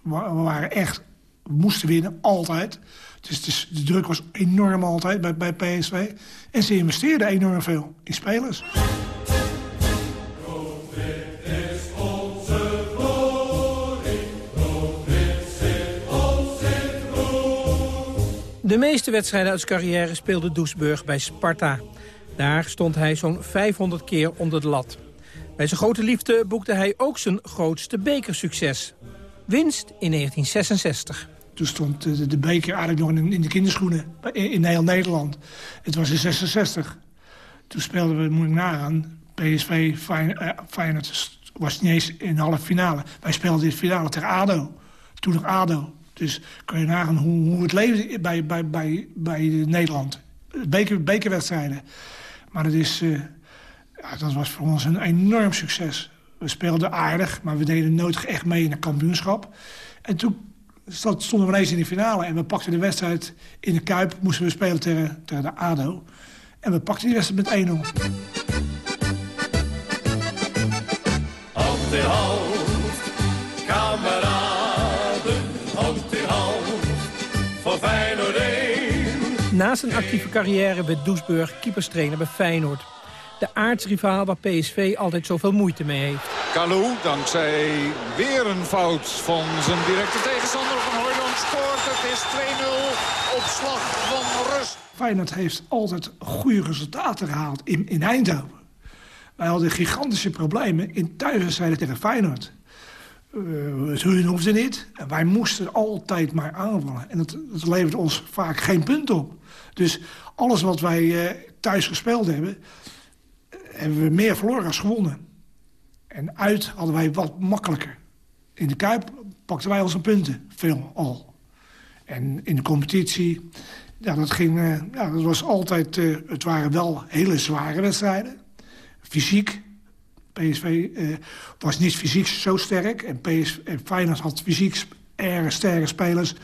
We waren echt, moesten winnen, altijd. Dus, de druk was enorm altijd bij, bij PSV. En ze investeerden enorm veel in spelers. De meeste wedstrijden uit zijn carrière speelde Doesburg bij Sparta. Daar stond hij zo'n 500 keer onder de lat. Bij zijn grote liefde boekte hij ook zijn grootste bekersucces. Winst in 1966. Toen stond de, beker eigenlijk nog in, de kinderschoenen in, in heel Nederland. Het was in 66. Toen speelden we, moet ik nagaan, PSV eh, Feyenoord was niet eens in de halve finale. Wij speelden in de finale tegen ADO. Toen nog ADO. Dus kan je nagaan hoe, hoe het leefde bij, bij, bij, bij Nederland. Beker, bekerwedstrijden. Maar het is, ja, dat was voor ons een enorm succes. We speelden aardig, maar we deden nooit echt mee in het kampioenschap. En toen stonden we ineens in de finale. En we pakten de wedstrijd in de Kuip. Moesten we spelen tegen, tegen de ADO. En we pakten die wedstrijd met 1-0. Hand in hand, kameraden, hand in hand, voor Feyenoord 1. Na zijn actieve carrière werd Doesburg keeperstrainer bij Feyenoord. De aardsrivaal waar PSV altijd zoveel moeite mee heeft. Kalou, dankzij weer een fout van zijn directe tegenstander van Hooydonk scoort. Het is 2-0 op slag van rust. Feyenoord heeft altijd goede resultaten gehaald in, in Eindhoven. Wij hadden gigantische problemen in thuiswedstrijden tegen Feyenoord. Uh, het hun hoefde niet. En wij moesten altijd maar aanvallen. En dat, dat levert ons vaak geen punt op. Dus alles wat wij uh, thuis gespeeld hebben... hebben we meer verloren als gewonnen. En uit hadden wij wat makkelijker. In de Kuip pakten wij onze punten, veel al. En in de competitie, ja, dat, ging, uh, ja, dat was altijd... Uh, het waren wel hele zware wedstrijden. Fysiek. PSV uh, was niet fysiek zo sterk. En, PSV, en Feyenoord had fysiek erg sterke spelers...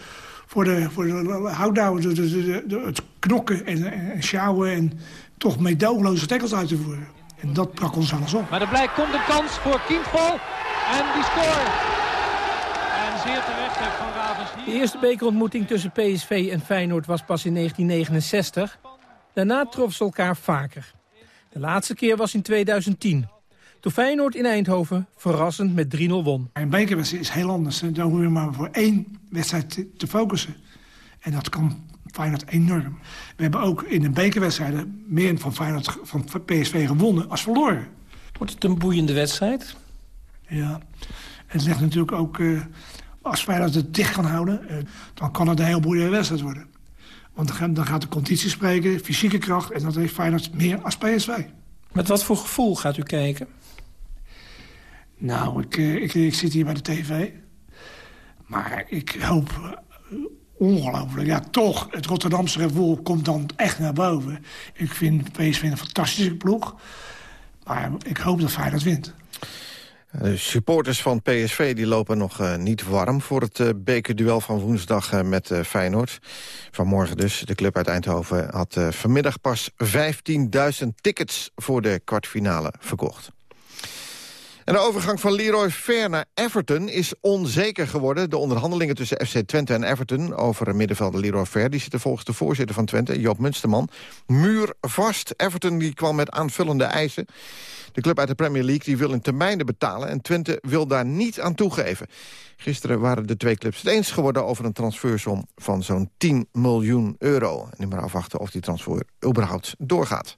voor de, voor de de, het knokken en, en sjouwen... en toch meedogenloze tackles uit te voeren. En dat brak ons alles op. Maar er blijkt, komt een kans voor Kindval. En die score. En zeer terecht heeft Van Ravens De eerste bekerontmoeting tussen PSV en Feyenoord was pas in 1969. Daarna trof ze elkaar vaker. De laatste keer was in 2010. Toen Feyenoord in Eindhoven verrassend met 3-0 won. Een bekerwedstrijd is heel anders. Dan hoef je maar voor één wedstrijd te focussen. En dat kan Feyenoord enorm. We hebben ook in de bekerwedstrijden meer van Feyenoord van PSV gewonnen als verloren. Wordt het een boeiende wedstrijd? Ja, het ligt natuurlijk ook... Uh, als Feyenoord het dicht kan houden, uh, dan kan het een heel boeiende wedstrijd worden. Want dan, gaat de conditie spreken, fysieke kracht... en dat heeft Feyenoord meer als PSV. Met wat voor gevoel gaat u kijken? Nou, ik, ik, ik zit hier bij de tv. Maar ik hoop ongelooflijk. Ja, toch, het Rotterdamse gevoel komt dan echt naar boven. Ik vind PSV een fantastische ploeg. Maar ik hoop dat Feyenoord wint. De supporters van PSV die lopen nog uh, niet warm voor het uh, bekerduel van woensdag met Feyenoord. Vanmorgen dus. De club uit Eindhoven had vanmiddag pas 15.000 tickets voor de kwartfinale verkocht. En de overgang van Leroy Fair naar Everton is onzeker geworden. De onderhandelingen tussen FC Twente en Everton over middenvelder Leroy Fair... die zitten volgens de voorzitter van Twente, Joop Munsterman, muur vast. Everton die kwam met aanvullende eisen. De club uit de Premier League die wil in termijnen betalen... en Twente wil daar niet aan toegeven. Gisteren waren de twee clubs het eens geworden over een transfersom van zo'n 10 miljoen euro. Nu maar afwachten of die transfer überhaupt doorgaat.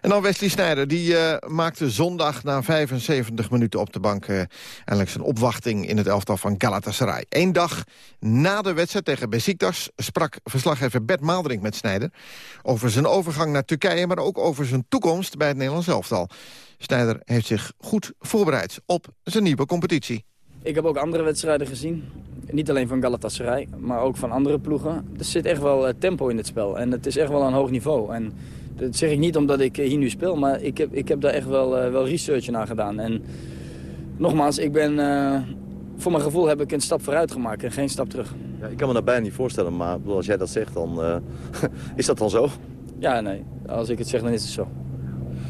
En dan Wesley Sneijder, die uh, maakte zondag na 75 minuten op de bank... Uh, eindelijk zijn opwachting in het elftal van Galatasaray. Eén dag na de wedstrijd tegen Besiktas sprak verslaggever Bert Maalderink met Sneijder... over zijn overgang naar Turkije, maar ook over zijn toekomst bij het Nederlands elftal. Sneijder heeft zich goed voorbereid op zijn nieuwe competitie. Ik heb ook andere wedstrijden gezien. Niet alleen van Galatasaray, maar ook van andere ploegen. Er zit echt wel eh, tempo in het spel en het is echt wel een hoog niveau. En dat zeg ik niet omdat ik hier nu speel, maar ik heb, ik heb daar echt wel, uh, wel research naar gedaan. En nogmaals, ik ben, uh, voor mijn gevoel heb ik een stap vooruit gemaakt en geen stap terug. Ja, ik kan me dat bijna niet voorstellen, maar als jij dat zegt, dan uh, <laughs> is dat dan zo? Ja, nee. Als ik het zeg, dan is het zo.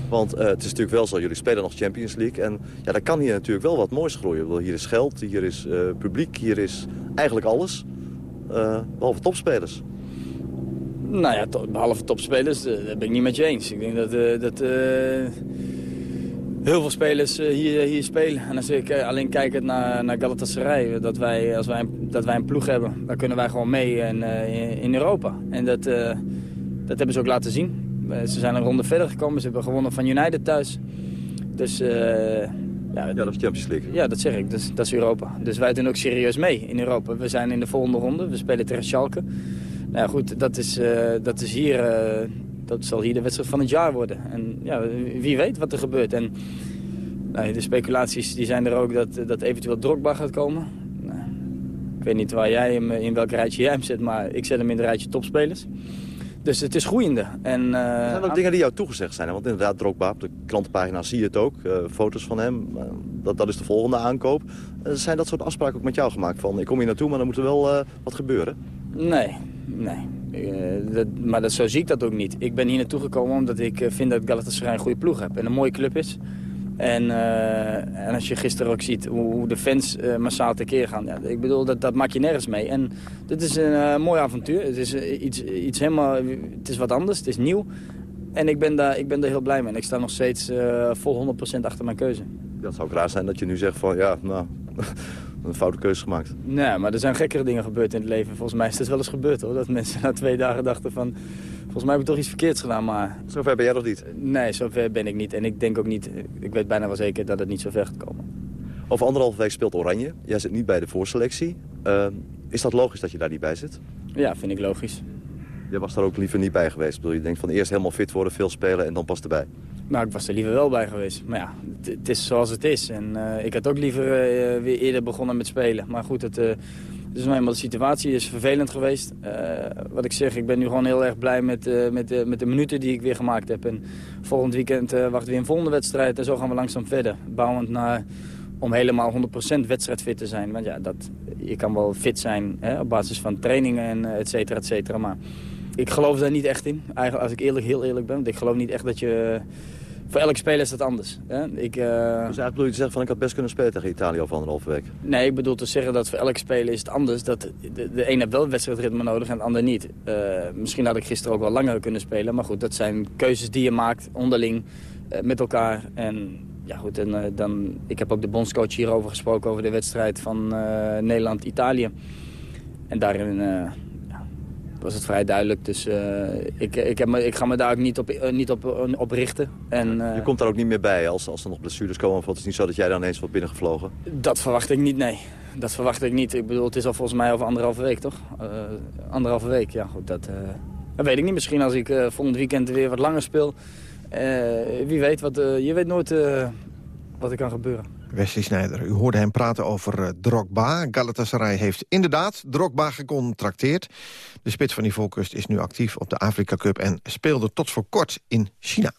Want het is natuurlijk wel zo, jullie spelen nog Champions League. En ja, daar kan hier natuurlijk wel wat moois groeien. Hier is geld, hier is publiek, hier is eigenlijk alles. behalve topspelers. Nou ja, behalve topspelers, dat ben ik niet met je eens. Ik denk dat, dat heel veel spelers eh, hier, hier spelen. En als ik eh, alleen kijk naar, naar Galatasaray, dat wij, als wij, dat wij een ploeg hebben, dan kunnen wij gewoon mee en, uh, in Europa. En dat, dat hebben ze ook laten zien. ze zijn een ronde verder gekomen, ze hebben gewonnen van United thuis. Dus... ja, ja, dat is Champions League. Ja, dat zeg ik. Dus, dat is Europa. Dus wij doen ook serieus mee in Europa. We zijn in de volgende ronde. We spelen tegen Schalke. Nou goed, dat is, dat is hier dat zal hier de wedstrijd van het jaar worden. En ja, wie weet wat er gebeurt. En nou, de speculaties die zijn er ook dat, dat eventueel Drogba gaat komen. Nou, ik weet niet waar jij hem, in welk rijtje jij hem zet, maar ik zet hem in het rijtje topspelers. Dus het is groeiende. En, uh, er zijn ook dingen die jou toegezegd zijn. Want inderdaad, Drogba, op de klantenpagina zie je het ook. Uh, foto's van hem, uh, dat, dat is de volgende aankoop. zijn dat soort afspraken ook met jou gemaakt? Van, ik kom hier naartoe, maar dan moet er wel wat gebeuren. Nee, nee. Dat, maar dat, zo zie ik dat ook niet. Ik ben hier naartoe gekomen omdat ik vind dat Galatasaray een goede ploeg heeft. En een mooie club is. En, uh, en als je gisteren ook ziet hoe, de fans uh, massaal tekeer gaan. Ja, ik bedoel, dat, dat maak je nergens mee. En dit is een mooi avontuur. Het is iets, iets helemaal... Het is wat anders, het is nieuw. En ik ben daar, ik ben daar heel blij mee. En ik sta nog steeds vol 100% achter mijn keuze. Dat zou raar zijn dat je nu zegt van... ja, nou, een foute keuze gemaakt. Nee, maar er zijn gekkere dingen gebeurd in het leven. Volgens mij is het wel eens gebeurd hoor. Dat mensen na twee dagen dachten van... Volgens mij heb ik toch iets verkeerds gedaan, maar... Zover ben jij nog niet? Nee, zover ben ik niet. En ik denk ook niet... Ik weet bijna wel zeker dat het niet zo ver gaat komen. Over anderhalf week speelt Oranje. Jij zit niet bij de voorselectie. Uh, is dat logisch dat je daar niet bij zit? Ja, vind ik logisch. Jij was daar ook liever niet bij geweest? Ik bedoel, je denkt van eerst helemaal fit worden, veel spelen en dan pas erbij. Nou, ik was er liever wel bij geweest. Maar ja, het is zoals het is. En uh, ik had ook liever uh, weer eerder begonnen met spelen. Maar goed, het, uh, het is nou eenmaal de situatie is vervelend geweest. wat ik zeg, ik ben nu gewoon heel erg blij met, met, met de minuten die ik weer gemaakt heb. En volgend weekend wachten we weer een volgende wedstrijd. En zo gaan we langzaam verder. Bouwend naar om helemaal 100% wedstrijdfit te zijn. Want ja, dat, je kan wel fit zijn hè, op basis van trainingen en et cetera, et cetera. Maar ik geloof daar niet echt in. Eigenlijk, als ik eerlijk, heel eerlijk ben. Want ik geloof niet echt dat je voor elke speler is dat anders. Hè? Ik, uh... Dus eigenlijk bedoel je te zeggen van ik had best kunnen spelen tegen Italië over anderhalve week? Nee, ik bedoel te zeggen dat voor elke speler is het anders. Dat de, de een heeft wel wedstrijdritme nodig en de ander niet. Uh, misschien had ik gisteren ook wel langer kunnen spelen. Maar goed, dat zijn keuzes die je maakt onderling uh, met elkaar. En ja goed, en, dan, ik heb ook de bondscoach hierover gesproken over de wedstrijd van Nederland-Italië. En daarin was het vrij duidelijk. Dus uh, ik, ik, heb me, ik ga me daar ook niet op, uh, niet op, uh, op richten. En, je komt daar ook niet meer bij als, als er nog blessures komen? Of het is niet zo dat jij dan ineens wordt binnengevlogen? Dat verwacht ik niet, nee. Dat verwacht ik niet. Ik bedoel, het is al volgens mij over anderhalve week, toch? anderhalve week, ja goed. Dat, dat weet ik niet. Misschien als ik volgend weekend weer wat langer speel. wie weet, wat, je weet nooit wat er kan gebeuren. Wesley Snijder, u hoorde hem praten over uh, Drogba. Galatasaray heeft inderdaad Drogba gecontracteerd. De spits van die volkust is nu actief op de Afrika Cup... en speelde tot voor kort in China.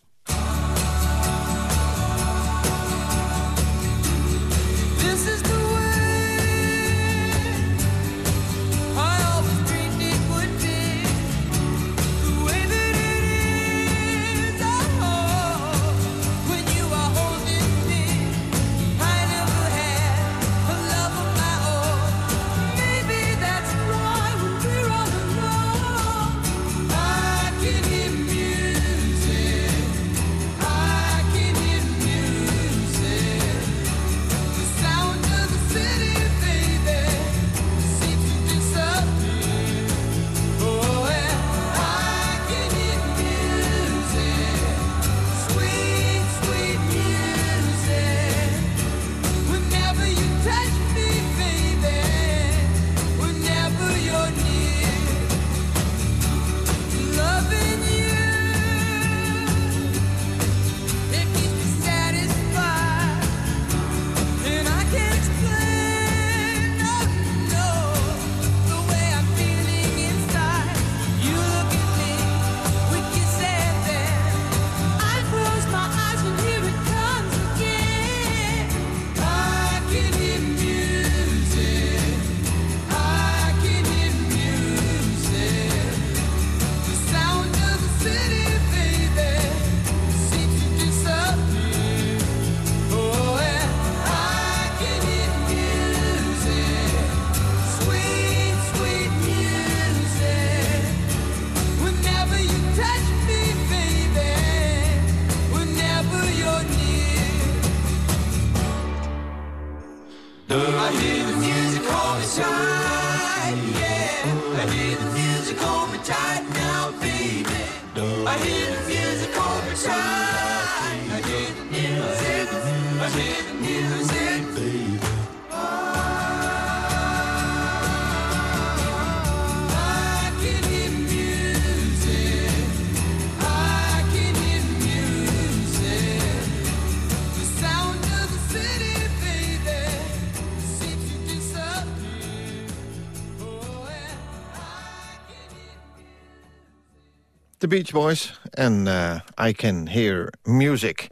Beach Boys en eh, I Can Hear Music.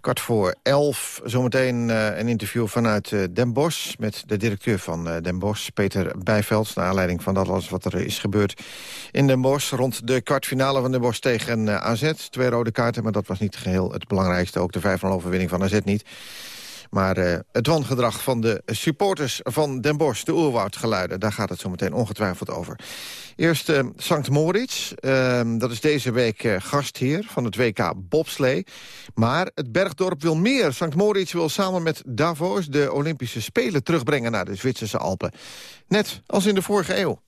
Kwart voor elf, zometeen eh, een interview vanuit eh, Den Bosch... met de directeur van Den Bosch, Peter Bijvelds... naar aanleiding van dat alles wat er is gebeurd in Den Bosch... rond de kwartfinale van Den Bosch tegen AZ. Twee rode kaarten, maar dat was niet geheel het belangrijkste. Ook de 5-0 overwinning van AZ niet. Maar het wangedrag van de supporters van Den Bosch, de oerwoudgeluiden... daar gaat het zo meteen ongetwijfeld over. Eerst eh Sankt Moritz, eh, dat is deze week eh, gastheer van het WK Bobslee. Maar het bergdorp wil meer. Sankt Moritz wil samen met Davos de Olympische Spelen terugbrengen... naar de Zwitserse Alpen. Net als in de vorige eeuw.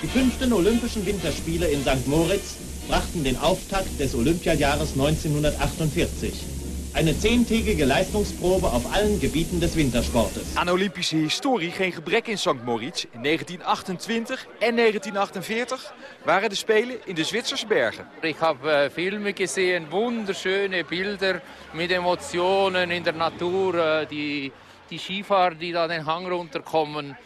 Die fünften Olympischen Winterspiele in St. Moritz brachten den Auftakt des Olympiajahres 1948. Eine zehntägige Leistungsprobe auf allen Gebieten des Wintersportes. Aan Olympische historie geen gebrek in St. Moritz. In 1928 en 1948 waren de Spelen in de Zwitserse bergen. Ich habe äh, Filme gesehen, wunderschöne Bilder mit Emotionen in der Natur, äh, die, die Skifahrer, die da den Hang runterkommen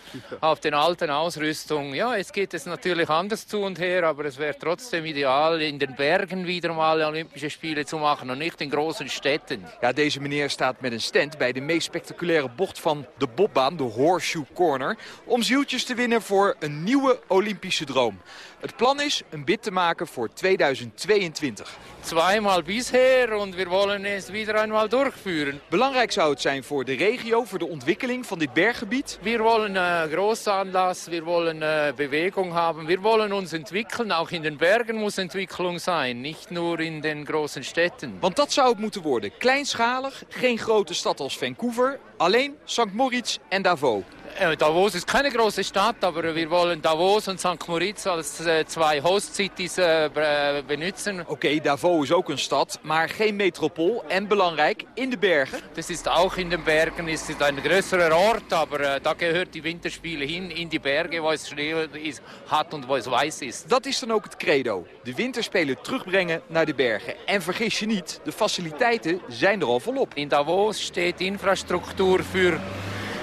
auf den alten Ausrüstung. Ja, es geht es natürlich anders zu und her, aber es wäre trotzdem ideal, in den Bergen wieder mal Olympische Spiele zu machen und nicht in großen Städten. Ja, deze meneer staat met een stand bij de meest spectaculaire bocht van de bobbaan, de Horseshoe Corner, om zieltjes te winnen voor een nieuwe Olympische droom. Het plan is een bid te maken voor 2022. Zweimal bisher und wir wollen es wieder einmal durchführen. Belangrijk zou het zijn voor de regio, voor de ontwikkeling van dit berggebied. Wir wollen äh, Großanlass, wir wollen äh, Bewegung haben, wir wollen uns entwickeln. Auch in den Bergen muss Entwicklung sein, nicht nur in den großen Städten. Want dat zou het moeten worden. Kleinschalig, geen grote stad als Vancouver, alleen St. Moritz en Davos. Äh, Davos ist keine große Stadt, aber wir wollen Davos und St. Moritz als äh, zwei Host-Cities äh, be- benutzen. Oké, Davos is ook een stad, maar geen metropool en belangrijk in de bergen. Das ist auch in den Bergen, es ist ein größerer Ort, aber da gehört die Winterspiele hin, in die Berge, wo es Schnee ist, hat und wo es weiß ist. Dat is dan ook het credo. De winterspelen terugbrengen naar de bergen. En vergis je niet, de faciliteiten zijn er al volop. In Davos steht Infrastruktur für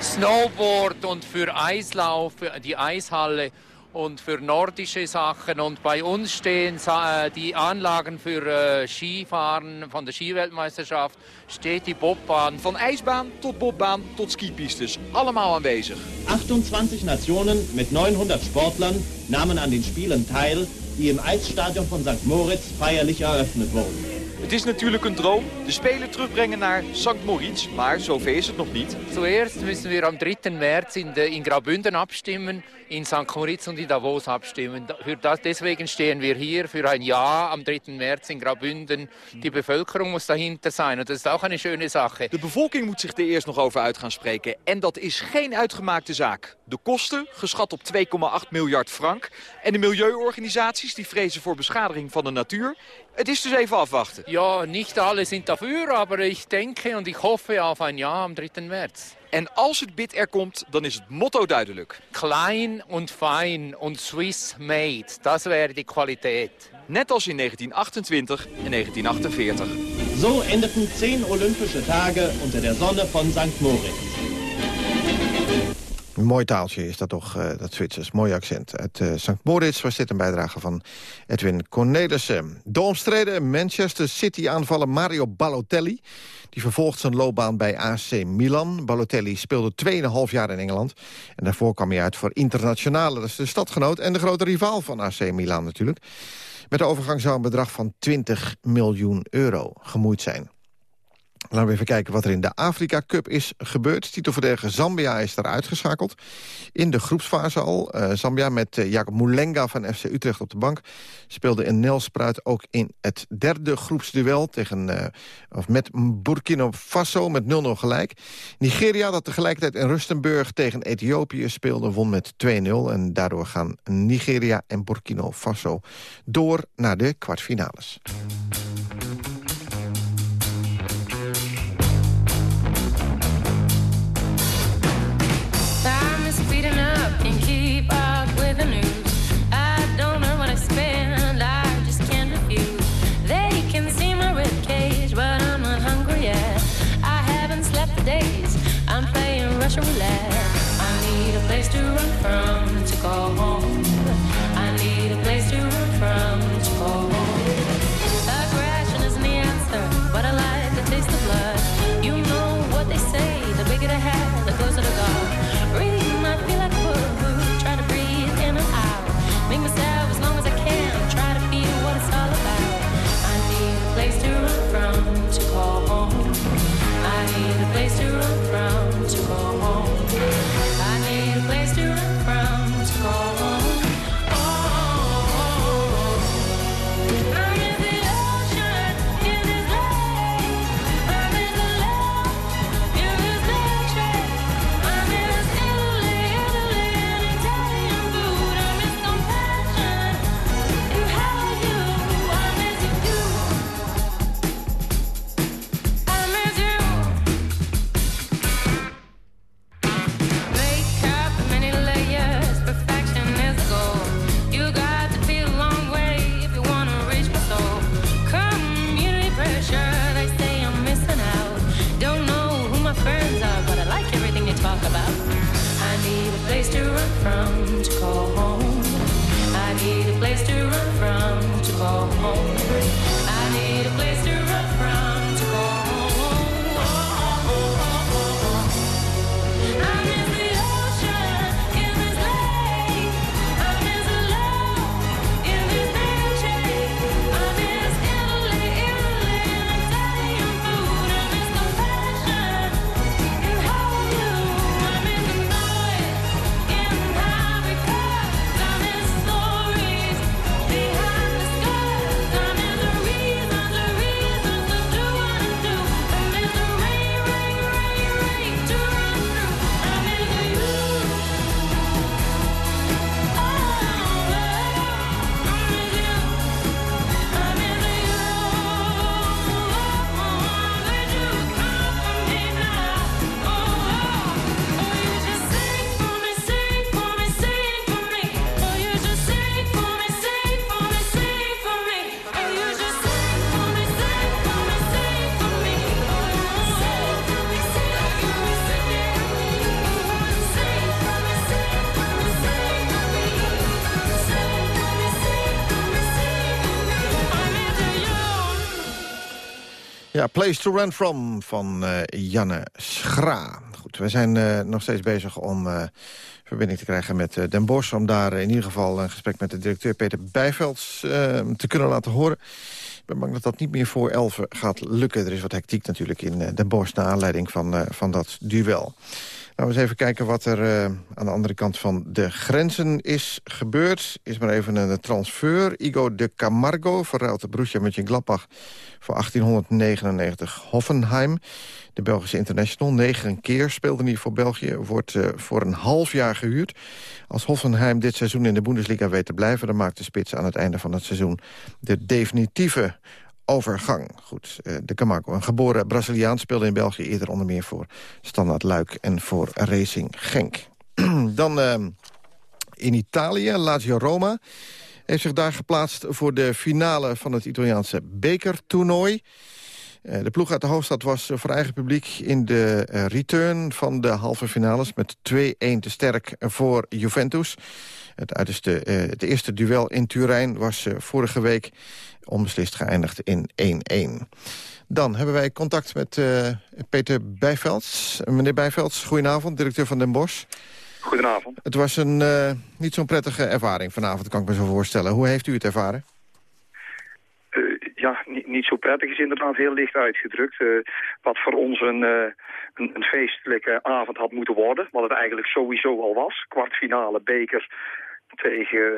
Snowboard und für Eislauf, die Eishalle und für nordische Sachen. Und bei uns stehen äh, die Anlagen für äh, Skifahren von der Skiweltmeisterschaft, steht die Bobbahn. Van ijsbaan tot bobbaan tot skipistes. Allemaal aanwezig. 28 Nationen mit 900 Sportlern nahmen an den Spielen teil, die im Eisstadion von St. Moritz feierlich eröffnet wurden. Het is natuurlijk een droom, de Spelen terugbrengen naar St. Moritz, maar zover is het nog niet. Zuerst müssen wir am 3. März in, de, in Graubünden abstimmen, in St. Moritz und in Davos abstimmen. Da- Für das, deswegen stehen wir hier für ein Ja am 3. März in Graubünden. Die Bevölkerung muss dahinter sein und das ist auch eine schöne Sache. De bevolking moet zich er eerst nog over uit gaan spreken. En dat is geen uitgemaakte zaak. De kosten, geschat op 2,8 miljard frank. En de milieuorganisaties die vrezen voor beschadiging van de natuur. Het is dus even afwachten. Ja, nicht alle sind dafür, aber ich denke und ich hoffe auf ein Ja am 3. März. En als het bid er komt, dan is het motto duidelijk. Klein und fein und Swiss made, das wäre die Qualität. Net als in 1928 en 1948. So endeten zehn olympische Tage unter der Sonne von St. Moritz. Een mooi taaltje is dat toch, eh, dat Zwitsers. Mooi accent. Uit eh, St. Moritz was dit een bijdrage van Edwin Cornelissen. De omstreden Manchester City-aanvaller Mario Balotelli... die vervolgt zijn loopbaan bij AC Milan. Balotelli speelde 2,5 jaar in Engeland. En daarvoor kwam hij uit voor Internationale. Dat is de stadgenoot en de grote rivaal van AC Milan natuurlijk. Met de overgang zou een bedrag van 20 miljoen euro gemoeid zijn. Laten we even kijken wat er in de Afrika Cup is gebeurd. Titelverdediger Zambia is daar uitgeschakeld. In de groepsfase al. Uh, Zambia met uh, Jacob Moulenga van FC Utrecht op de bank... speelde in Nelspruit ook in het derde groepsduel... Tegen, uh, of met Burkina Faso met 0-0 gelijk. Nigeria, dat tegelijkertijd in Rustenburg tegen Ethiopië speelde... won met 2-0 en daardoor gaan Nigeria en Burkina Faso... door naar de kwartfinales. Place to Run From van uh, Janne Schra. Goed, we zijn uh, nog steeds bezig om uh, verbinding te krijgen met Den Bosch... om daar in ieder geval een gesprek met de directeur Peter Bijvelds te kunnen laten horen. Ik ben bang dat dat niet meer voor 11 gaat lukken. Er is wat hectiek natuurlijk in Den Bosch... naar aanleiding van, van dat duel. Nou, eens even kijken wat er uh, aan de andere kant van de grenzen is gebeurd. Is maar even een transfer. Igo de Camargo verruilt de Borussia Mönchengladbach voor 1899 Hoffenheim. De Belgische international, negen keer speelde hij voor België... wordt uh, voor een half jaar gehuurd. Als Hoffenheim dit seizoen in de Bundesliga weet te blijven... dan maakt de spits aan het einde van het seizoen de definitieve overgang. Goed, uh, de Camargo, een geboren Braziliaan... speelde in België eerder onder meer voor Standard Luik... en voor Racing Genk. <clears throat> Dan uh, in Italië, Lazio Roma... heeft zich daar geplaatst voor de finale van het Italiaanse bekertoernooi. Uh, de ploeg uit de hoofdstad was voor eigen publiek in de return van de halve finales... met 2-1 te sterk voor Juventus. Het, uiterste, het eerste duel in Turijn was vorige week onbeslist geëindigd in 1-1. Dan hebben wij contact met uh, Peter Bijvelds. Meneer Bijvelds, goedenavond, directeur van Den Bosch. Goedenavond. Het was een uh, niet zo'n prettige ervaring vanavond, kan ik me zo voorstellen. Hoe heeft u het ervaren? Uh, ja, niet, niet zo prettig is inderdaad heel licht uitgedrukt. wat voor ons een, een, een, feestelijke avond had moeten worden. Wat het eigenlijk sowieso al was. Kwartfinale, beker tegen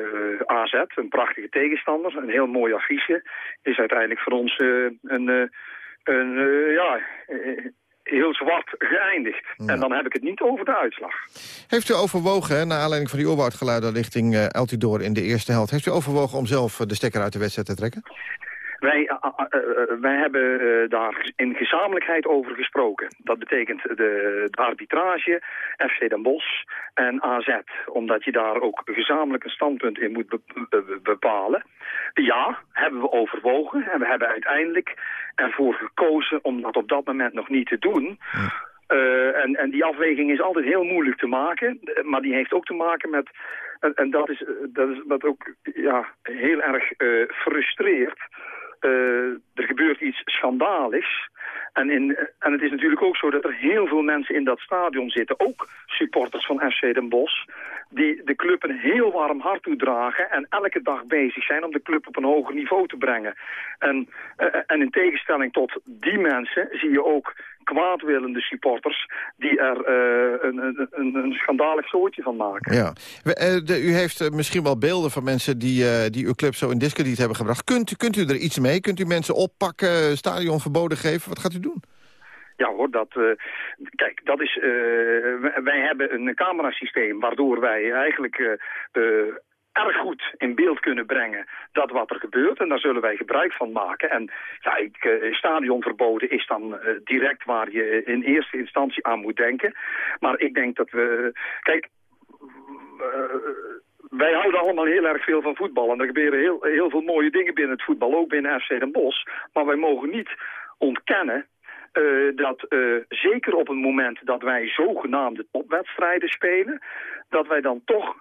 AZ. Een prachtige tegenstander. Een heel mooi affiche. Is uiteindelijk voor ons een... een ja, heel zwart geëindigd. En dan heb ik het niet over de uitslag. Heeft u overwogen, naar aanleiding van die oorwoudgeluiden richting uh, Altidoor in de eerste helft... heeft u overwogen om zelf de stekker uit de wedstrijd te trekken? Wij, uh, uh, wij hebben daar in gezamenlijkheid over gesproken. Dat betekent de, arbitrage, FC Den Bosch en AZ. Omdat je daar ook gezamenlijk een standpunt in moet be bepalen. Ja, hebben we overwogen. En we hebben uiteindelijk ervoor gekozen om dat op dat moment nog niet te doen... Uh, en, en die afweging is altijd heel moeilijk te maken. Maar die heeft ook te maken met... En, en dat, is, dat is wat ook ja, heel erg uh, frustreert. Uh, er gebeurt iets schandaligs. En, in, en het is natuurlijk ook zo dat er heel veel mensen in dat stadion zitten, ook supporters van FC Den Bosch, die de club een heel warm hart toedragen en elke dag bezig zijn om de club op een hoger niveau te brengen. En, en in tegenstelling tot die mensen zie je ook kwaadwillende supporters die er uh, een, een, een, schandalig soortje van maken. Ja. Uh, u heeft uh, misschien wel beelden van mensen die, die uw club zo in discrediet hebben gebracht. Kunt, kunt u er iets mee? Kunt u mensen oppakken, stadion verboden geven? Wat gaat u doen? Ja hoor, dat, kijk, dat is, wij hebben een camerasysteem waardoor wij eigenlijk erg goed in beeld kunnen brengen dat wat er gebeurt. En daar zullen wij gebruik van maken. En ja, ik, uh, stadionverboden is dan uh, direct waar je in eerste instantie aan moet denken. Maar ik denk dat we... Kijk... Wij houden allemaal heel erg veel van voetbal. En er gebeuren heel, heel veel mooie dingen binnen het voetbal, ook binnen FC Den Bosch. Maar wij mogen niet ontkennen dat zeker op het moment dat wij zogenaamde topwedstrijden spelen... dat wij dan toch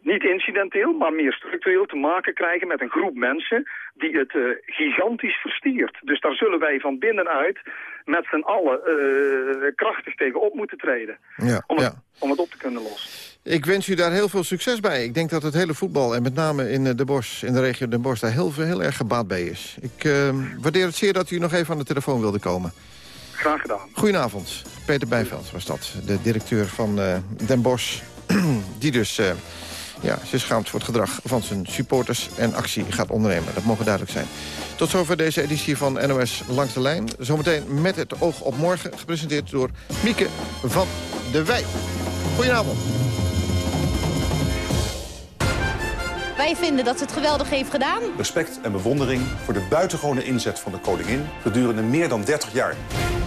niet incidenteel, maar meer structureel te maken krijgen met een groep mensen die het gigantisch verstiert. Dus daar zullen wij van binnenuit met z'n allen krachtig tegen op moeten treden. Ja, om, het, ja. om het op te kunnen lossen. Ik wens u daar heel veel succes bij. Ik denk dat het hele voetbal, en met name in de, Bosch, in de regio Den Bosch... daar heel, veel, heel erg gebaat bij is. Ik waardeer het zeer dat u nog even aan de telefoon wilde komen. Graag gedaan. Goedenavond. Peter Bijveld was dat, de directeur van uh, Den Bosch. <clears throat> die dus uh, ja, zich schaamt voor het gedrag van zijn supporters... en actie gaat ondernemen. Dat mogen duidelijk zijn. Tot zover deze editie van NOS Langs de Lijn. Zometeen met het oog op morgen, gepresenteerd door Mieke van de Wij. Goedenavond. Wij vinden dat ze het geweldig heeft gedaan. Respect en bewondering voor de buitengewone inzet van de koningin... gedurende meer dan 30 jaar.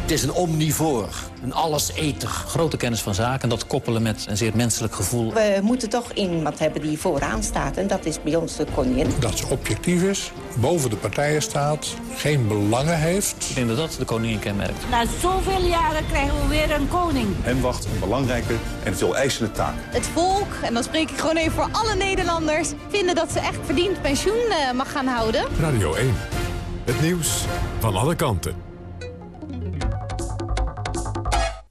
Het is een omnivoor, een alleseter. Grote kennis van zaken, dat koppelen met een zeer menselijk gevoel. We moeten toch iemand hebben die vooraan staat en dat is bij ons de koningin. Dat ze objectief is, boven de partijen staat, geen belangen heeft. Ik denk dat dat de koningin kenmerkt. Na zoveel jaren krijgen we weer een koning. Hem wacht een belangrijke en veel eisende taak. Het volk, en dan spreek ik gewoon even voor alle Nederlanders... vinden dat ze echt verdiend pensioen mag gaan houden. Radio 1, het nieuws van alle kanten.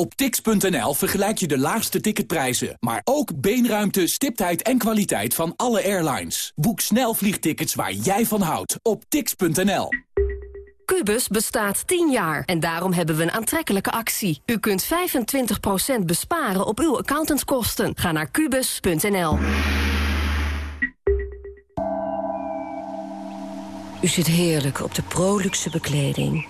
Op tix.nl vergelijk je de laagste ticketprijzen, maar ook beenruimte, stiptheid en kwaliteit van alle airlines. Boek snel vliegtickets waar jij van houdt op tix.nl. Cubus bestaat 10 jaar en daarom hebben we een aantrekkelijke actie. U kunt 25% besparen op uw accountantskosten. Ga naar kubus.nl. U zit heerlijk op de proluxe bekleding.